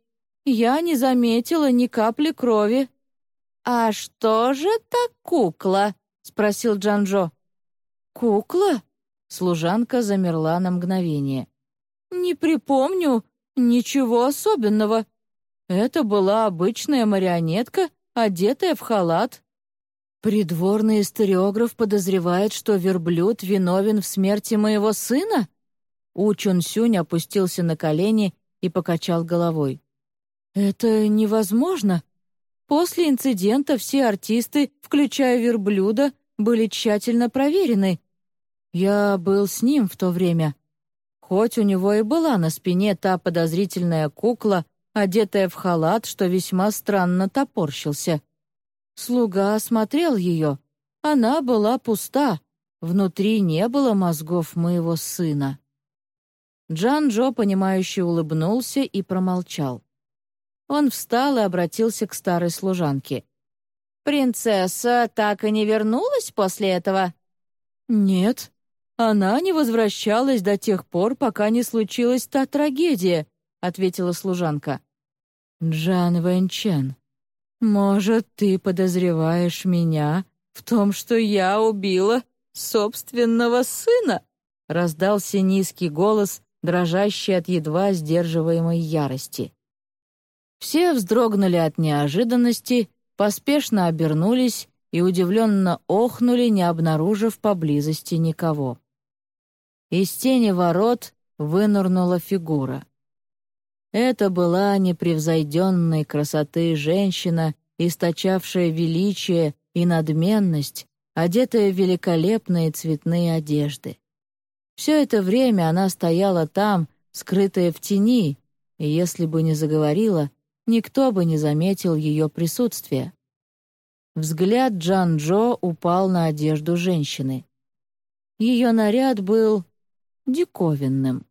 Я не заметила ни капли крови. «А что же та кукла?» — спросил Джанжо. «Кукла?» Служанка замерла на мгновение. «Не припомню ничего особенного. Это была обычная марионетка, одетая в халат». «Придворный историограф подозревает, что верблюд виновен в смерти моего сына?» У Чун Сюнь опустился на колени и покачал головой. «Это невозможно. После инцидента все артисты, включая верблюда, были тщательно проверены. Я был с ним в то время. Хоть у него и была на спине та подозрительная кукла, одетая в халат, что весьма странно топорщился. Слуга осмотрел ее. Она была пуста. Внутри не было мозгов моего сына. Джан-Джо, понимающе улыбнулся и промолчал. Он встал и обратился к старой служанке. «Принцесса так и не вернулась после этого?» «Нет», «Она не возвращалась до тех пор, пока не случилась та трагедия», — ответила служанка. «Джан Вэнчен, может, ты подозреваешь меня в том, что я убила собственного сына?» — раздался низкий голос, дрожащий от едва сдерживаемой ярости. Все вздрогнули от неожиданности, поспешно обернулись и удивленно охнули, не обнаружив поблизости никого. Из тени ворот вынырнула фигура. Это была непревзойденной красоты женщина, источавшая величие и надменность, одетая в великолепные цветные одежды. Все это время она стояла там, скрытая в тени, и если бы не заговорила, никто бы не заметил ее присутствия. Взгляд Джан-Джо упал на одежду женщины. Ее наряд был диковинным.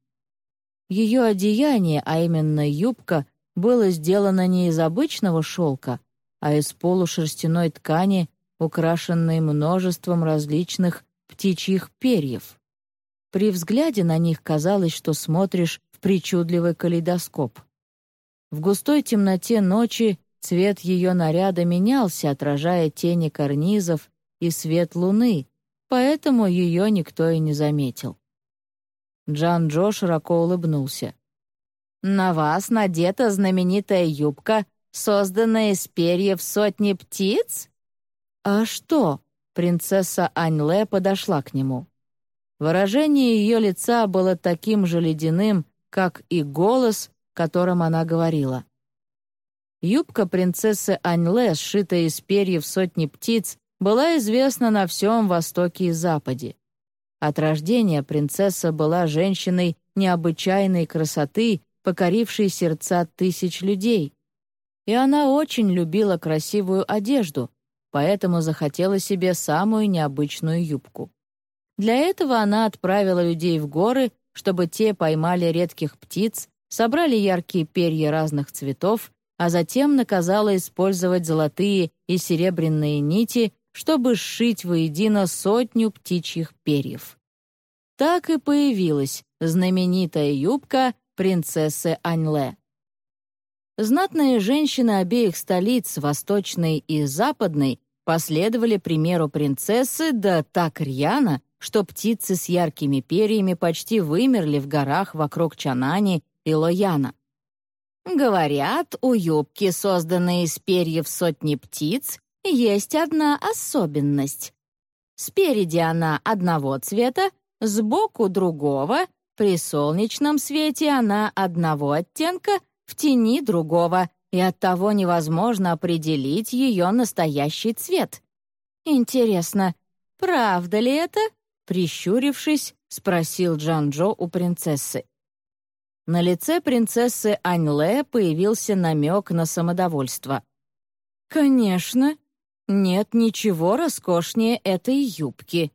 Ее одеяние, а именно юбка, было сделано не из обычного шелка, а из полушерстяной ткани, украшенной множеством различных птичьих перьев. При взгляде на них казалось, что смотришь в причудливый калейдоскоп. В густой темноте ночи цвет ее наряда менялся, отражая тени карнизов и свет луны, поэтому ее никто и не заметил. Джан Джо широко улыбнулся. «На вас надета знаменитая юбка, созданная из перьев сотни птиц?» «А что?» — принцесса Аньле подошла к нему. Выражение ее лица было таким же ледяным, как и голос, которым она говорила. Юбка принцессы Аньле, сшитая из перьев сотни птиц, была известна на всем Востоке и Западе. От рождения принцесса была женщиной необычайной красоты, покорившей сердца тысяч людей. И она очень любила красивую одежду, поэтому захотела себе самую необычную юбку. Для этого она отправила людей в горы, чтобы те поймали редких птиц собрали яркие перья разных цветов, а затем наказала использовать золотые и серебряные нити, чтобы сшить воедино сотню птичьих перьев. Так и появилась знаменитая юбка принцессы Аньле. Знатные женщины обеих столиц, восточной и западной, последовали примеру принцессы, да так рьяно, что птицы с яркими перьями почти вымерли в горах вокруг Чанани и Лояна. Говорят, у юбки, созданной из перьев сотни птиц, есть одна особенность. Спереди она одного цвета, сбоку другого, при солнечном свете она одного оттенка, в тени другого, и оттого невозможно определить ее настоящий цвет. Интересно, правда ли это? Прищурившись, спросил Джан-Джо у принцессы. На лице принцессы Аньле появился намек на самодовольство. «Конечно. Нет ничего роскошнее этой юбки.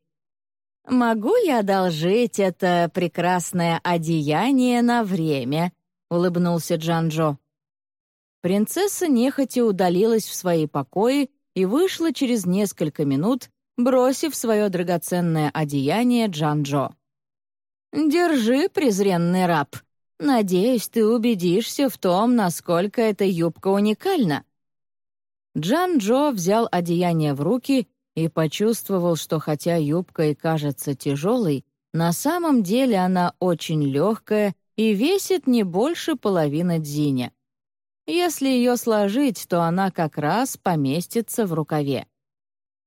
Могу я одолжить это прекрасное одеяние на время?» — улыбнулся Джанжо. Принцесса нехотя удалилась в свои покои и вышла через несколько минут, бросив свое драгоценное одеяние Джанжо. «Держи, презренный раб», Надеюсь, ты убедишься в том, насколько эта юбка уникальна». Джан Джо взял одеяние в руки и почувствовал, что хотя юбка и кажется тяжелой, на самом деле она очень легкая и весит не больше половины дзиня. Если ее сложить, то она как раз поместится в рукаве.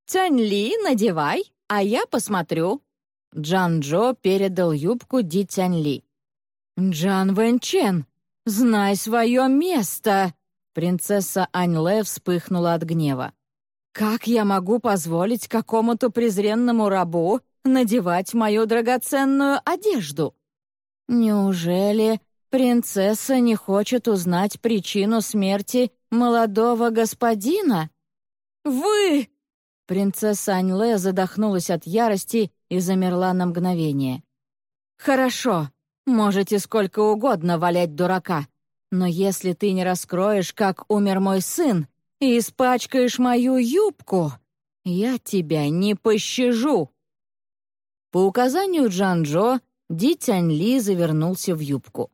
«Цянь Ли, надевай, а я посмотрю». Джан Джо передал юбку Ди Цянь Ли. «Джан Вэнчен, знай свое место!» Принцесса Аньле вспыхнула от гнева. «Как я могу позволить какому-то презренному рабу надевать мою драгоценную одежду?» «Неужели принцесса не хочет узнать причину смерти молодого господина?» «Вы!» Принцесса Аньле задохнулась от ярости и замерла на мгновение. «Хорошо, Можете сколько угодно валять дурака, но если ты не раскроешь, как умер мой сын, и испачкаешь мою юбку, я тебя не пощажу». По указанию Джан-Джо Ди Тянь-Ли завернулся в юбку.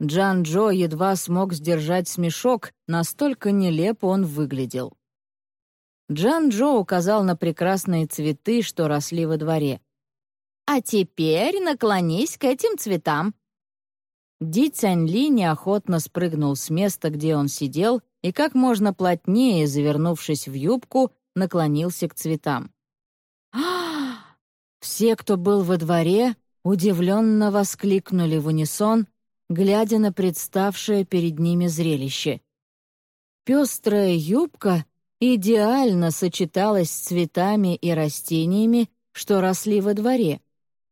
Джан-Джо едва смог сдержать смешок, настолько нелепо он выглядел. Джан-Джо указал на прекрасные цветы, что росли во дворе. А теперь наклонись к этим цветам». Ди Цяньли неохотно спрыгнул с места, где он сидел, и как можно плотнее, завернувшись в юбку, наклонился к цветам. а Все, кто был во дворе, удивленно воскликнули в унисон, глядя на представшее перед ними зрелище. Пестрая юбка идеально сочеталась с цветами и растениями, что росли во дворе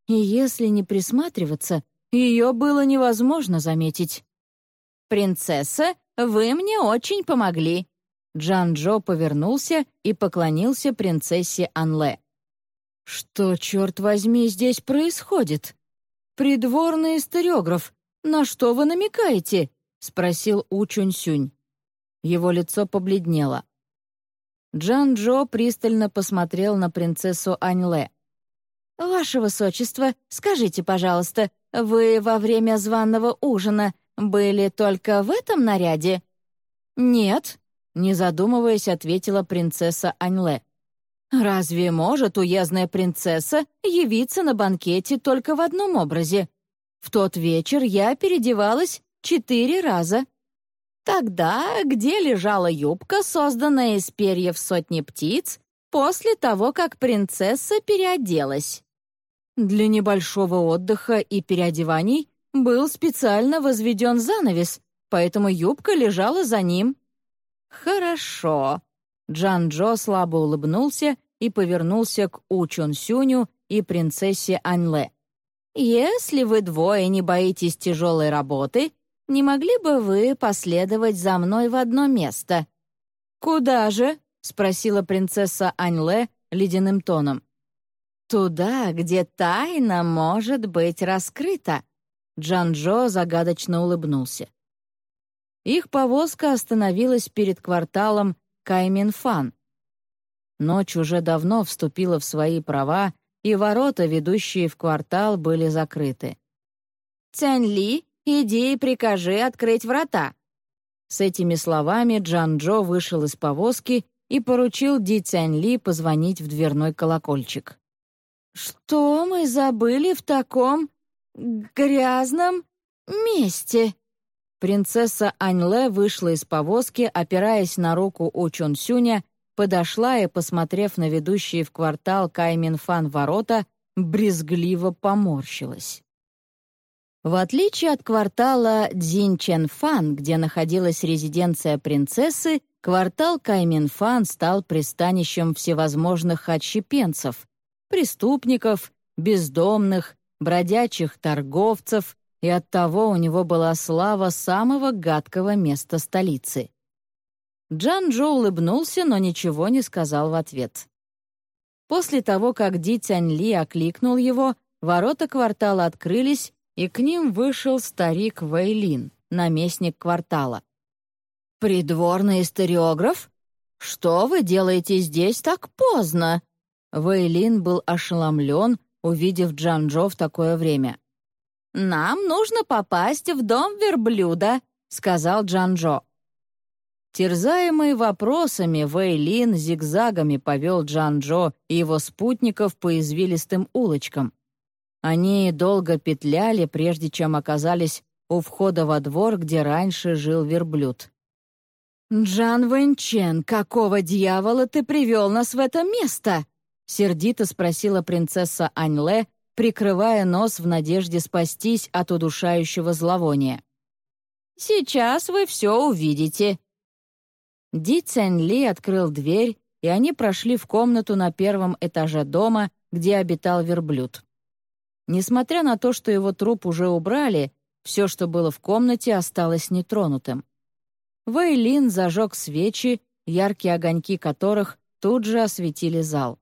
и если не присматриваться, ее было невозможно заметить. «Принцесса, вы мне очень помогли!» Джан-Джо повернулся и поклонился принцессе Анле. «Что, черт возьми, здесь происходит? Придворный историограф, на что вы намекаете?» — спросил У Чунь-Сюнь. Его лицо побледнело. Джан-Джо пристально посмотрел на принцессу Аньле. «Ваше высочество, скажите, пожалуйста, вы во время званного ужина были только в этом наряде?» «Нет», — не задумываясь, ответила принцесса Аньле. «Разве может уездная принцесса явиться на банкете только в одном образе? В тот вечер я переодевалась четыре раза». «Тогда где лежала юбка, созданная из перьев сотни птиц, после того, как принцесса переоделась?» Для небольшого отдыха и переодеваний был специально возведен занавес, поэтому юбка лежала за ним. «Хорошо». Джан-Джо слабо улыбнулся и повернулся к У Чун Сюню и принцессе Аньле. «Если вы двое не боитесь тяжелой работы, не могли бы вы последовать за мной в одно место?» «Куда же?» — спросила принцесса Аньле ледяным тоном. «Туда, где тайна может быть раскрыта», — Джан-Джо загадочно улыбнулся. Их повозка остановилась перед кварталом Кайминфан. Ночь уже давно вступила в свои права, и ворота, ведущие в квартал, были закрыты. «Цянь-Ли, иди и прикажи открыть врата». С этими словами Джан-Джо вышел из повозки и поручил Ди Цянь-Ли позвонить в дверной колокольчик. «Что мы забыли в таком грязном месте?» Принцесса Аньле вышла из повозки, опираясь на руку У Чон Сюня, подошла и, посмотрев на ведущие в квартал Кайминфан ворота, брезгливо поморщилась. В отличие от квартала Цзинченфан, где находилась резиденция принцессы, квартал Кайминфан стал пристанищем всевозможных отщепенцев, преступников, бездомных, бродячих торговцев, и оттого у него была слава самого гадкого места столицы. Джан-Джо улыбнулся, но ничего не сказал в ответ. После того, как Ди Цянь-Ли окликнул его, ворота квартала открылись, и к ним вышел старик Вэйлин, наместник квартала. «Придворный историограф? Что вы делаете здесь так поздно?» Вэйлин был ошеломлен, увидев Джанжо в такое время. «Нам нужно попасть в дом верблюда», — сказал Джанжо. Терзаемый вопросами, Вэйлин зигзагами повел Джанжо и его спутников по извилистым улочкам. Они долго петляли, прежде чем оказались у входа во двор, где раньше жил верблюд. «Джан Вэньчен, какого дьявола ты привел нас в это место?» — сердито спросила принцесса Аньле, прикрывая нос в надежде спастись от удушающего зловония. «Сейчас вы все увидите». Ди Цянь Ли открыл дверь, и они прошли в комнату на первом этаже дома, где обитал верблюд. Несмотря на то, что его труп уже убрали, все, что было в комнате, осталось нетронутым. Вэйлин зажег свечи, яркие огоньки которых тут же осветили зал.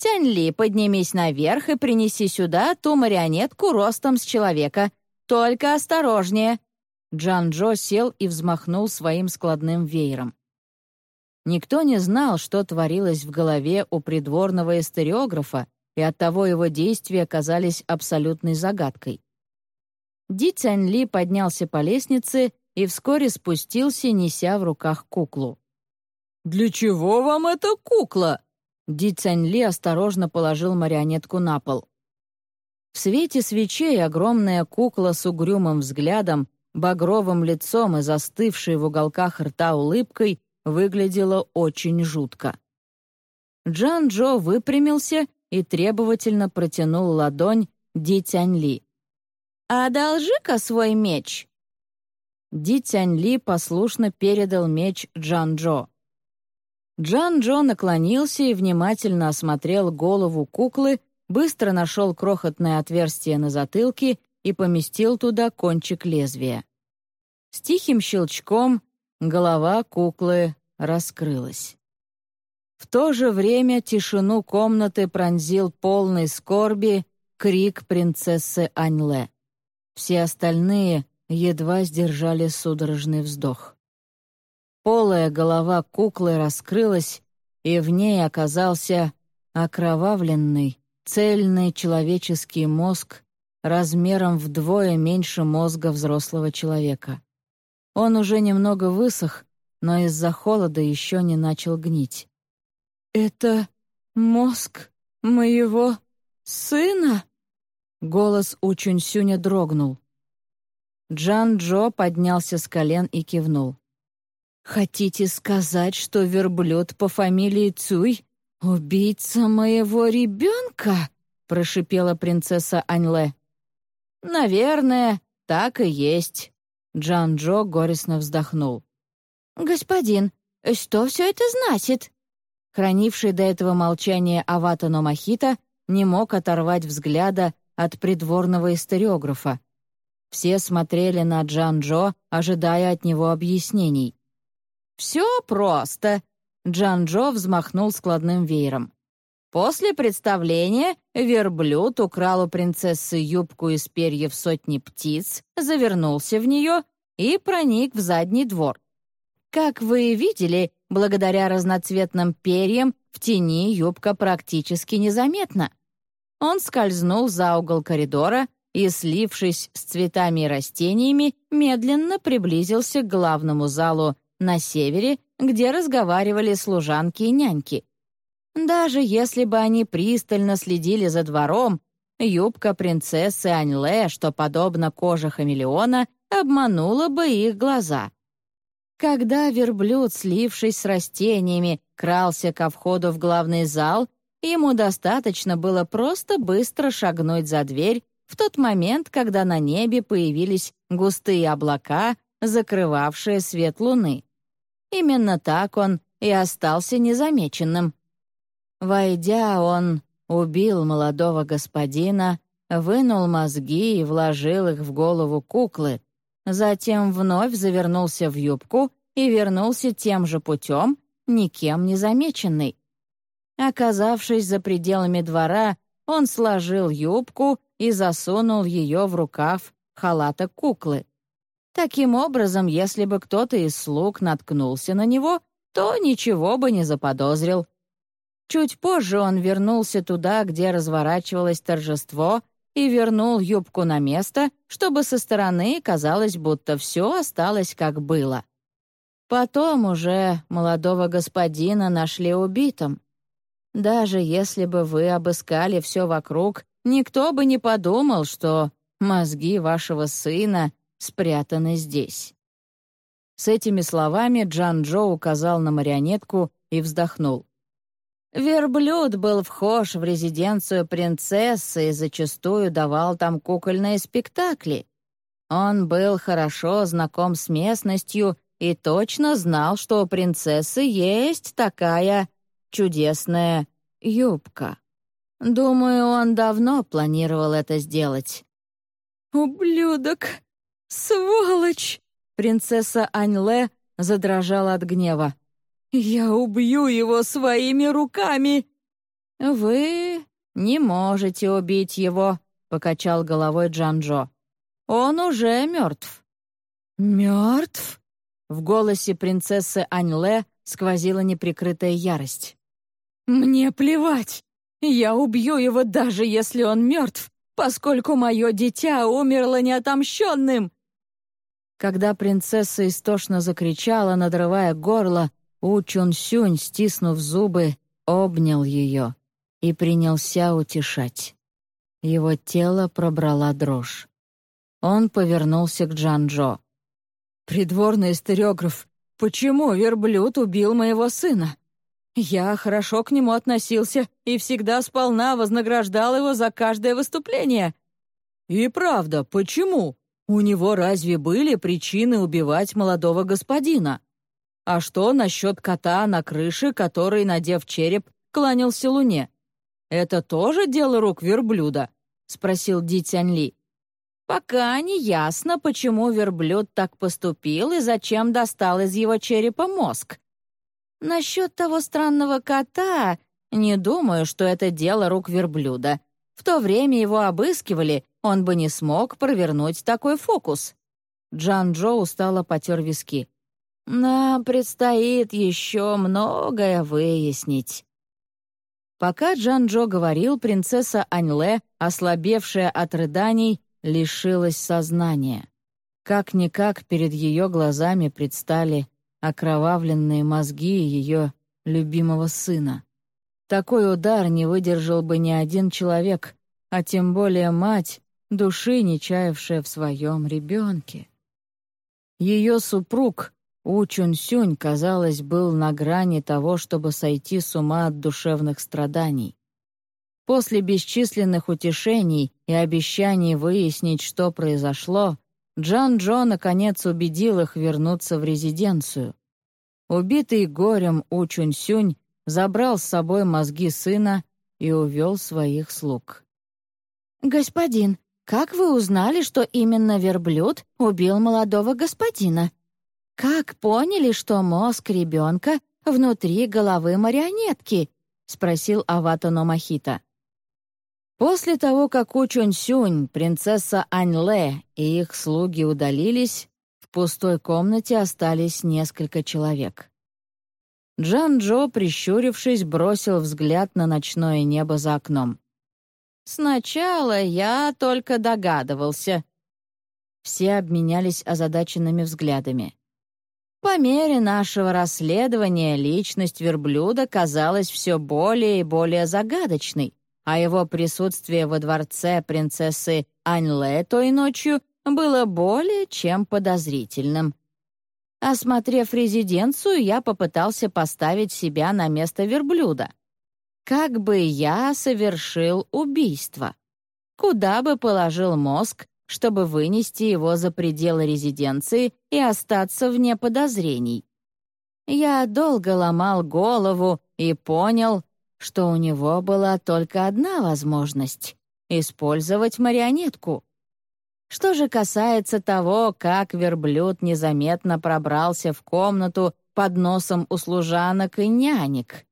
«Тянь-Ли, поднимись наверх и принеси сюда ту марионетку ростом с человека. Только осторожнее!» Джан-Джо сел и взмахнул своим складным веером. Никто не знал, что творилось в голове у придворного историографа, и оттого его действия казались абсолютной загадкой. Ди Цянь-Ли поднялся по лестнице и вскоре спустился, неся в руках куклу. «Для чего вам эта кукла?» Ди Цянь Ли осторожно положил марионетку на пол. В свете свечей огромная кукла с угрюмым взглядом, багровым лицом и застывшей в уголках рта улыбкой выглядела очень жутко. Джан-Джо выпрямился и требовательно протянул ладонь Ди Тянь-Ли. «Одолжи-ка свой меч!» Ди Тянь-Ли послушно передал меч Джан-Джо. Джан-Джо наклонился и внимательно осмотрел голову куклы, быстро нашел крохотное отверстие на затылке и поместил туда кончик лезвия. С тихим щелчком голова куклы раскрылась. В то же время тишину комнаты пронзил полный скорби крик принцессы Аньле. Все остальные едва сдержали судорожный вздох. Полая голова куклы раскрылась, и в ней оказался окровавленный, цельный человеческий мозг размером вдвое меньше мозга взрослого человека. Он уже немного высох, но из-за холода еще не начал гнить. «Это мозг моего сына?» Голос у Чунсюня дрогнул. Джан Джо поднялся с колен и кивнул. «Хотите сказать, что верблюд по фамилии Цуй — убийца моего ребенка?» — прошипела принцесса Аньле. «Наверное, так и есть», — Джан Джо горестно вздохнул. «Господин, что все это значит?» Хранивший до этого молчание Авата Номахита не мог оторвать взгляда от придворного историографа. Все смотрели на Джан-Джо, ожидая от него объяснений. «Все просто», — Джан-Джо взмахнул складным веером. После представления верблюд украл у принцессы юбку из перьев сотни птиц, завернулся в нее и проник в задний двор. Как вы видели, благодаря разноцветным перьям в тени юбка практически незаметна. Он скользнул за угол коридора и, слившись с цветами и растениями, медленно приблизился к главному залу на севере, где разговаривали служанки и няньки. Даже если бы они пристально следили за двором, юбка принцессы Аньле, что подобно коже хамелеона, обманула бы их глаза. Когда верблюд, слившись с растениями, крался ко входу в главный зал, ему достаточно было просто быстро шагнуть за дверь в тот момент, когда на небе появились густые облака, закрывавшие свет луны. Именно так он и остался незамеченным. Войдя, он убил молодого господина, вынул мозги и вложил их в голову куклы, Затем вновь завернулся в юбку и вернулся тем же путем, никем не замеченный. Оказавшись за пределами двора, он сложил юбку и засунул ее в рукав халата куклы. Таким образом, если бы кто-то из слуг наткнулся на него, то ничего бы не заподозрил. Чуть позже он вернулся туда, где разворачивалось торжество, и вернул юбку на место, чтобы со стороны казалось, будто все осталось как было. Потом уже молодого господина нашли убитым. Даже если бы вы обыскали все вокруг, никто бы не подумал, что мозги вашего сына спрятаны здесь». С этими словами Джан Джо указал на марионетку и вздохнул. Верблюд был вхож в резиденцию принцессы и зачастую давал там кукольные спектакли. Он был хорошо знаком с местностью и точно знал, что у принцессы есть такая чудесная юбка. Думаю, он давно планировал это сделать. «Ублюдок! Сволочь!» Принцесса Аньле задрожала от гнева. «Я убью его своими руками!» «Вы не можете убить его», — покачал головой Джанжо. «Он уже мертв». «Мертв?» В голосе принцессы Аньле сквозила неприкрытая ярость. «Мне плевать! Я убью его, даже если он мертв, поскольку мое дитя умерло неотомщенным!» Когда принцесса истошно закричала, надрывая горло, у Чун Сюнь, стиснув зубы, обнял ее и принялся утешать. Его тело пробрала дрожь. Он повернулся к Джанжо. «Придворный стереограф, почему верблюд убил моего сына? Я хорошо к нему относился и всегда сполна вознаграждал его за каждое выступление». «И правда, почему? У него разве были причины убивать молодого господина? А что насчет кота на крыше, который, надев череп, кланялся луне? Это тоже дело рук верблюда?» — спросил Ди Тяньли. Пока не ясно, почему верблюд так поступил и зачем достал из его черепа мозг. Насчет того странного кота, не думаю, что это дело рук верблюда. В то время его обыскивали, он бы не смог провернуть такой фокус. Джан Джо устало потер виски. Нам предстоит еще многое выяснить. Пока Джан Джо говорил, принцесса Аньле, ослабевшая от рыданий, лишилась сознания. Как-никак перед ее глазами предстали окровавленные мозги ее любимого сына. Такой удар не выдержал бы ни один человек, а тем более мать, души не чаявшая в своем ребенке. Ее супруг, У Чунсюнь, казалось, был на грани того, чтобы сойти с ума от душевных страданий. После бесчисленных утешений и обещаний выяснить, что произошло, Джан Джо наконец убедил их вернуться в резиденцию. Убитый горем У Чунь Сюнь забрал с собой мозги сына и увел своих слуг. «Господин, как вы узнали, что именно верблюд убил молодого господина? Как поняли, что мозг ребенка внутри головы марионетки?» — спросил Авата Номахита. После того, как У Чунь-Сюнь, принцесса Аньле и их слуги удалились, в пустой комнате остались несколько человек. Джан-Джо, прищурившись, бросил взгляд на ночное небо за окном. «Сначала я только догадывался». Все обменялись озадаченными взглядами. По мере нашего расследования личность верблюда казалась все более и более загадочной а его присутствие во дворце принцессы Аньле той ночью было более чем подозрительным. Осмотрев резиденцию, я попытался поставить себя на место верблюда. Как бы я совершил убийство? Куда бы положил мозг, чтобы вынести его за пределы резиденции и остаться вне подозрений? Я долго ломал голову и понял, что у него была только одна возможность — использовать марионетку. Что же касается того, как верблюд незаметно пробрался в комнату под носом у служанок и нянек,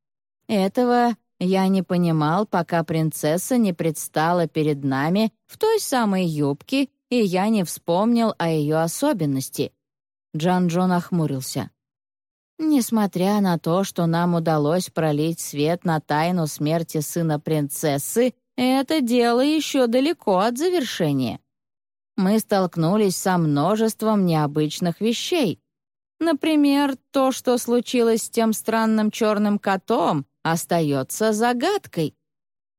этого я не понимал, пока принцесса не предстала перед нами в той самой юбке, и я не вспомнил о ее особенности. Джан-Джон охмурился. Несмотря на то, что нам удалось пролить свет на тайну смерти сына принцессы, это дело еще далеко от завершения. Мы столкнулись со множеством необычных вещей. Например, то, что случилось с тем странным черным котом, остается загадкой.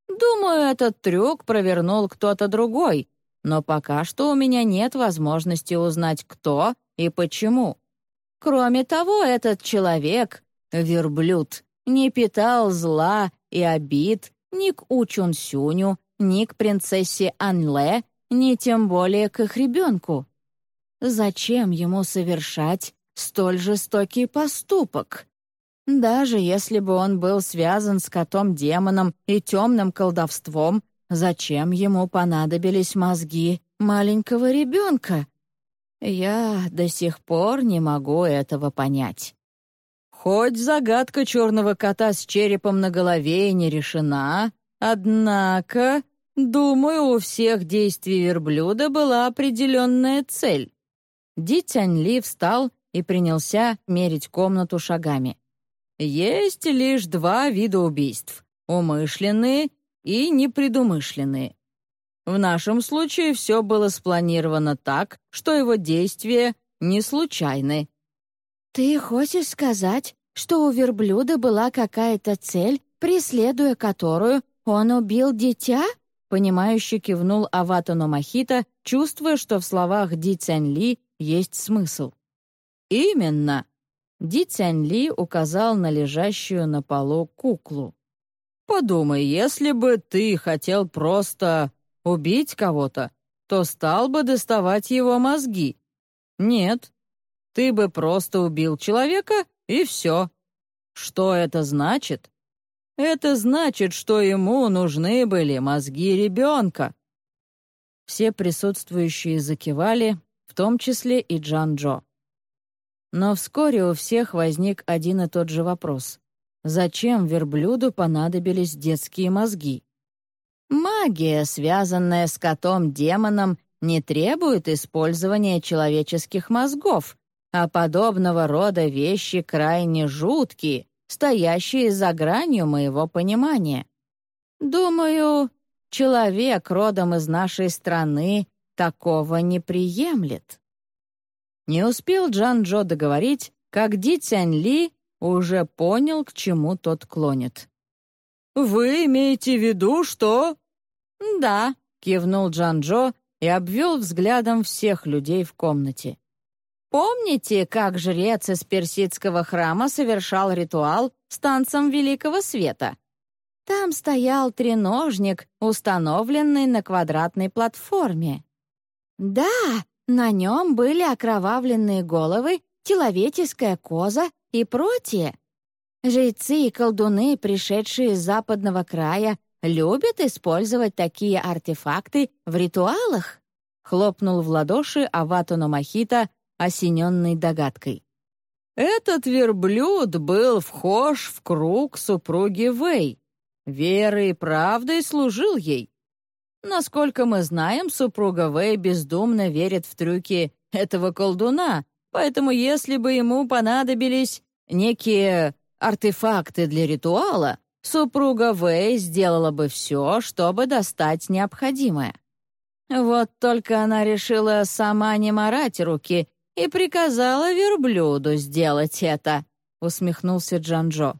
Думаю, этот трюк провернул кто-то другой, но пока что у меня нет возможности узнать, кто и почему. Кроме того, этот человек, верблюд, не питал зла и обид ни к Учун Сюню, ни к принцессе Анле, ни тем более к их ребенку. Зачем ему совершать столь жестокий поступок? Даже если бы он был связан с котом-демоном и темным колдовством, зачем ему понадобились мозги маленького ребенка? Я до сих пор не могу этого понять. Хоть загадка черного кота с черепом на голове и не решена, однако, думаю, у всех действий верблюда была определенная цель. Ди Тянь Ли встал и принялся мерить комнату шагами. Есть лишь два вида убийств — умышленные и непредумышленные. В нашем случае все было спланировано так, что его действия не случайны». «Ты хочешь сказать, что у верблюда была какая-то цель, преследуя которую он убил дитя?» Понимающе кивнул Аватано Махита, чувствуя, что в словах Ди Цянь Ли есть смысл. «Именно!» Ди Цянь Ли указал на лежащую на полу куклу. «Подумай, если бы ты хотел просто убить кого-то, то стал бы доставать его мозги. Нет, ты бы просто убил человека, и все. Что это значит? Это значит, что ему нужны были мозги ребенка. Все присутствующие закивали, в том числе и Джан Джо. Но вскоре у всех возник один и тот же вопрос. Зачем верблюду понадобились детские мозги? Магия, связанная с котом-демоном, не требует использования человеческих мозгов, а подобного рода вещи крайне жуткие, стоящие за гранью моего понимания. Думаю, человек родом из нашей страны такого не приемлет. Не успел Джан Джо договорить, как Ди Цянь Ли уже понял, к чему тот клонит. «Вы имеете в виду, что...» «Да», — кивнул Джан Джо и обвел взглядом всех людей в комнате. Помните, как жрец из персидского храма совершал ритуал с танцем Великого Света? Там стоял треножник, установленный на квадратной платформе. Да, на нем были окровавленные головы, теловетиская коза и прочее. Жрецы и колдуны, пришедшие из западного края, любят использовать такие артефакты в ритуалах. Хлопнул в ладоши Аватуно Махита, осененный догадкой. Этот верблюд был вхож в круг супруги Вэй. Верой и правдой служил ей. Насколько мы знаем, супруга Вэй бездумно верит в трюки этого колдуна, поэтому если бы ему понадобились некие артефакты для ритуала, супруга Вэй сделала бы все, чтобы достать необходимое. Вот только она решила сама не марать руки и приказала верблюду сделать это», — усмехнулся Джанжо.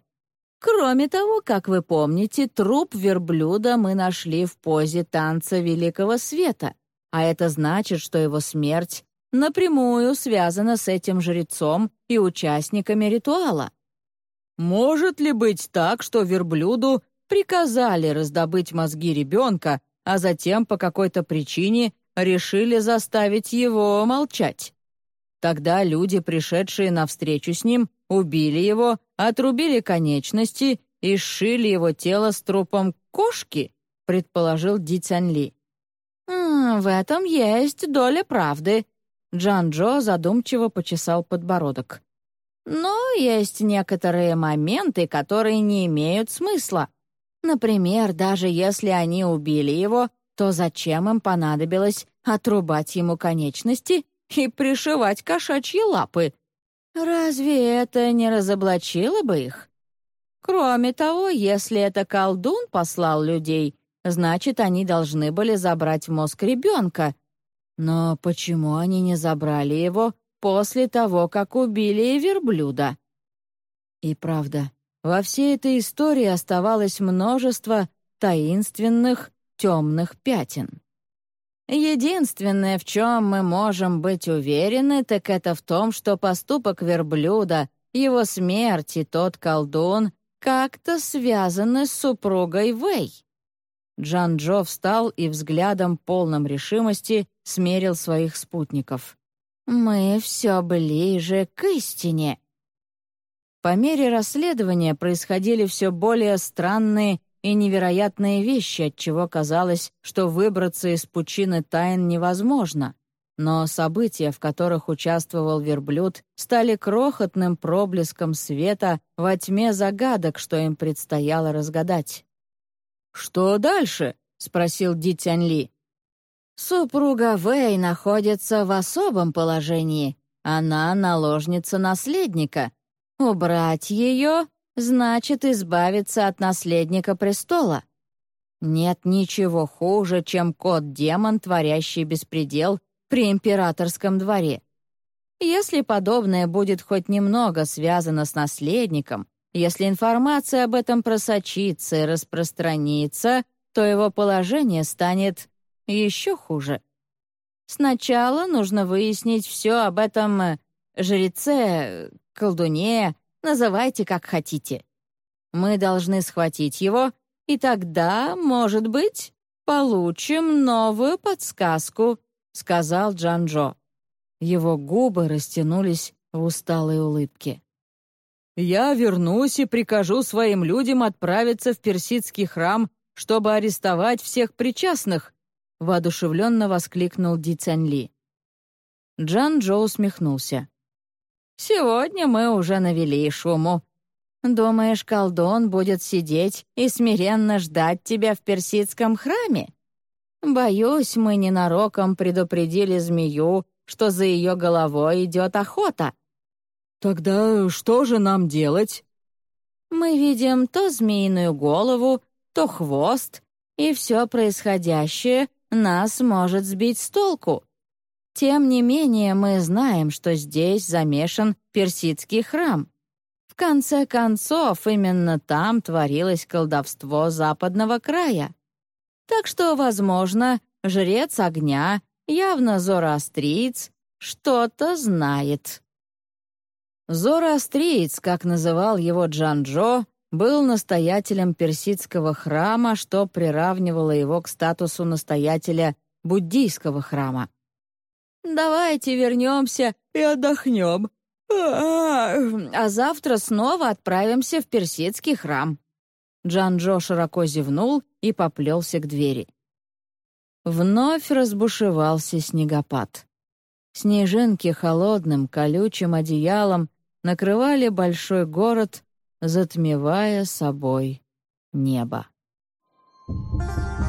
«Кроме того, как вы помните, труп верблюда мы нашли в позе танца Великого Света, а это значит, что его смерть напрямую связана с этим жрецом и участниками ритуала. Может ли быть так, что верблюду приказали раздобыть мозги ребенка, а затем по какой-то причине решили заставить его молчать? Тогда люди, пришедшие навстречу с ним, убили его, отрубили конечности и сшили его тело с трупом кошки, предположил Ди Цянли. «В этом есть доля правды», — Джан Джо задумчиво почесал подбородок. «Но есть некоторые моменты, которые не имеют смысла. Например, даже если они убили его, то зачем им понадобилось отрубать ему конечности и пришивать кошачьи лапы. Разве это не разоблачило бы их? Кроме того, если это колдун послал людей, значит, они должны были забрать мозг ребенка. Но почему они не забрали его после того, как убили верблюда? И правда, во всей этой истории оставалось множество таинственных темных пятен. Единственное, в чем мы можем быть уверены, так это в том, что поступок верблюда, его смерть и тот колдун как-то связаны с супругой Вэй. Джан Джо встал и взглядом полным решимости смерил своих спутников. «Мы все ближе к истине». По мере расследования происходили все более странные и невероятные вещи, от чего казалось, что выбраться из пучины тайн невозможно. Но события, в которых участвовал верблюд, стали крохотным проблеском света во тьме загадок, что им предстояло разгадать. «Что дальше?» — спросил Ди Тяньли. «Супруга Вэй находится в особом положении. Она наложница наследника. Убрать ее значит избавиться от наследника престола. Нет ничего хуже, чем кот-демон, творящий беспредел при императорском дворе. Если подобное будет хоть немного связано с наследником, если информация об этом просочится и распространится, то его положение станет еще хуже. Сначала нужно выяснить все об этом э, жреце, колдуне, называйте как хотите. Мы должны схватить его, и тогда, может быть, получим новую подсказку», — сказал Джанжо. Его губы растянулись в усталой улыбке. «Я вернусь и прикажу своим людям отправиться в персидский храм, чтобы арестовать всех причастных», — воодушевленно воскликнул Ди Цяньли. Джан Джо усмехнулся. «Сегодня мы уже навели шуму. Думаешь, колдун будет сидеть и смиренно ждать тебя в персидском храме? Боюсь, мы ненароком предупредили змею, что за ее головой идет охота». «Тогда что же нам делать?» «Мы видим то змеиную голову, то хвост, и все происходящее нас может сбить с толку. Тем не менее, мы знаем, что здесь замешан персидский храм. В конце концов, именно там творилось колдовство западного края. Так что, возможно, жрец огня, явно зороастриец, что-то знает. Зороастриец, как называл его Джанжо, был настоятелем персидского храма, что приравнивало его к статусу настоятеля буддийского храма. «Давайте вернемся и отдохнем, а завтра снова отправимся в персидский храм». Джанжо широко зевнул и поплелся к двери. Вновь разбушевался снегопад. Снежинки холодным, колючим одеялом накрывали большой город, затмевая собой небо. Thank you.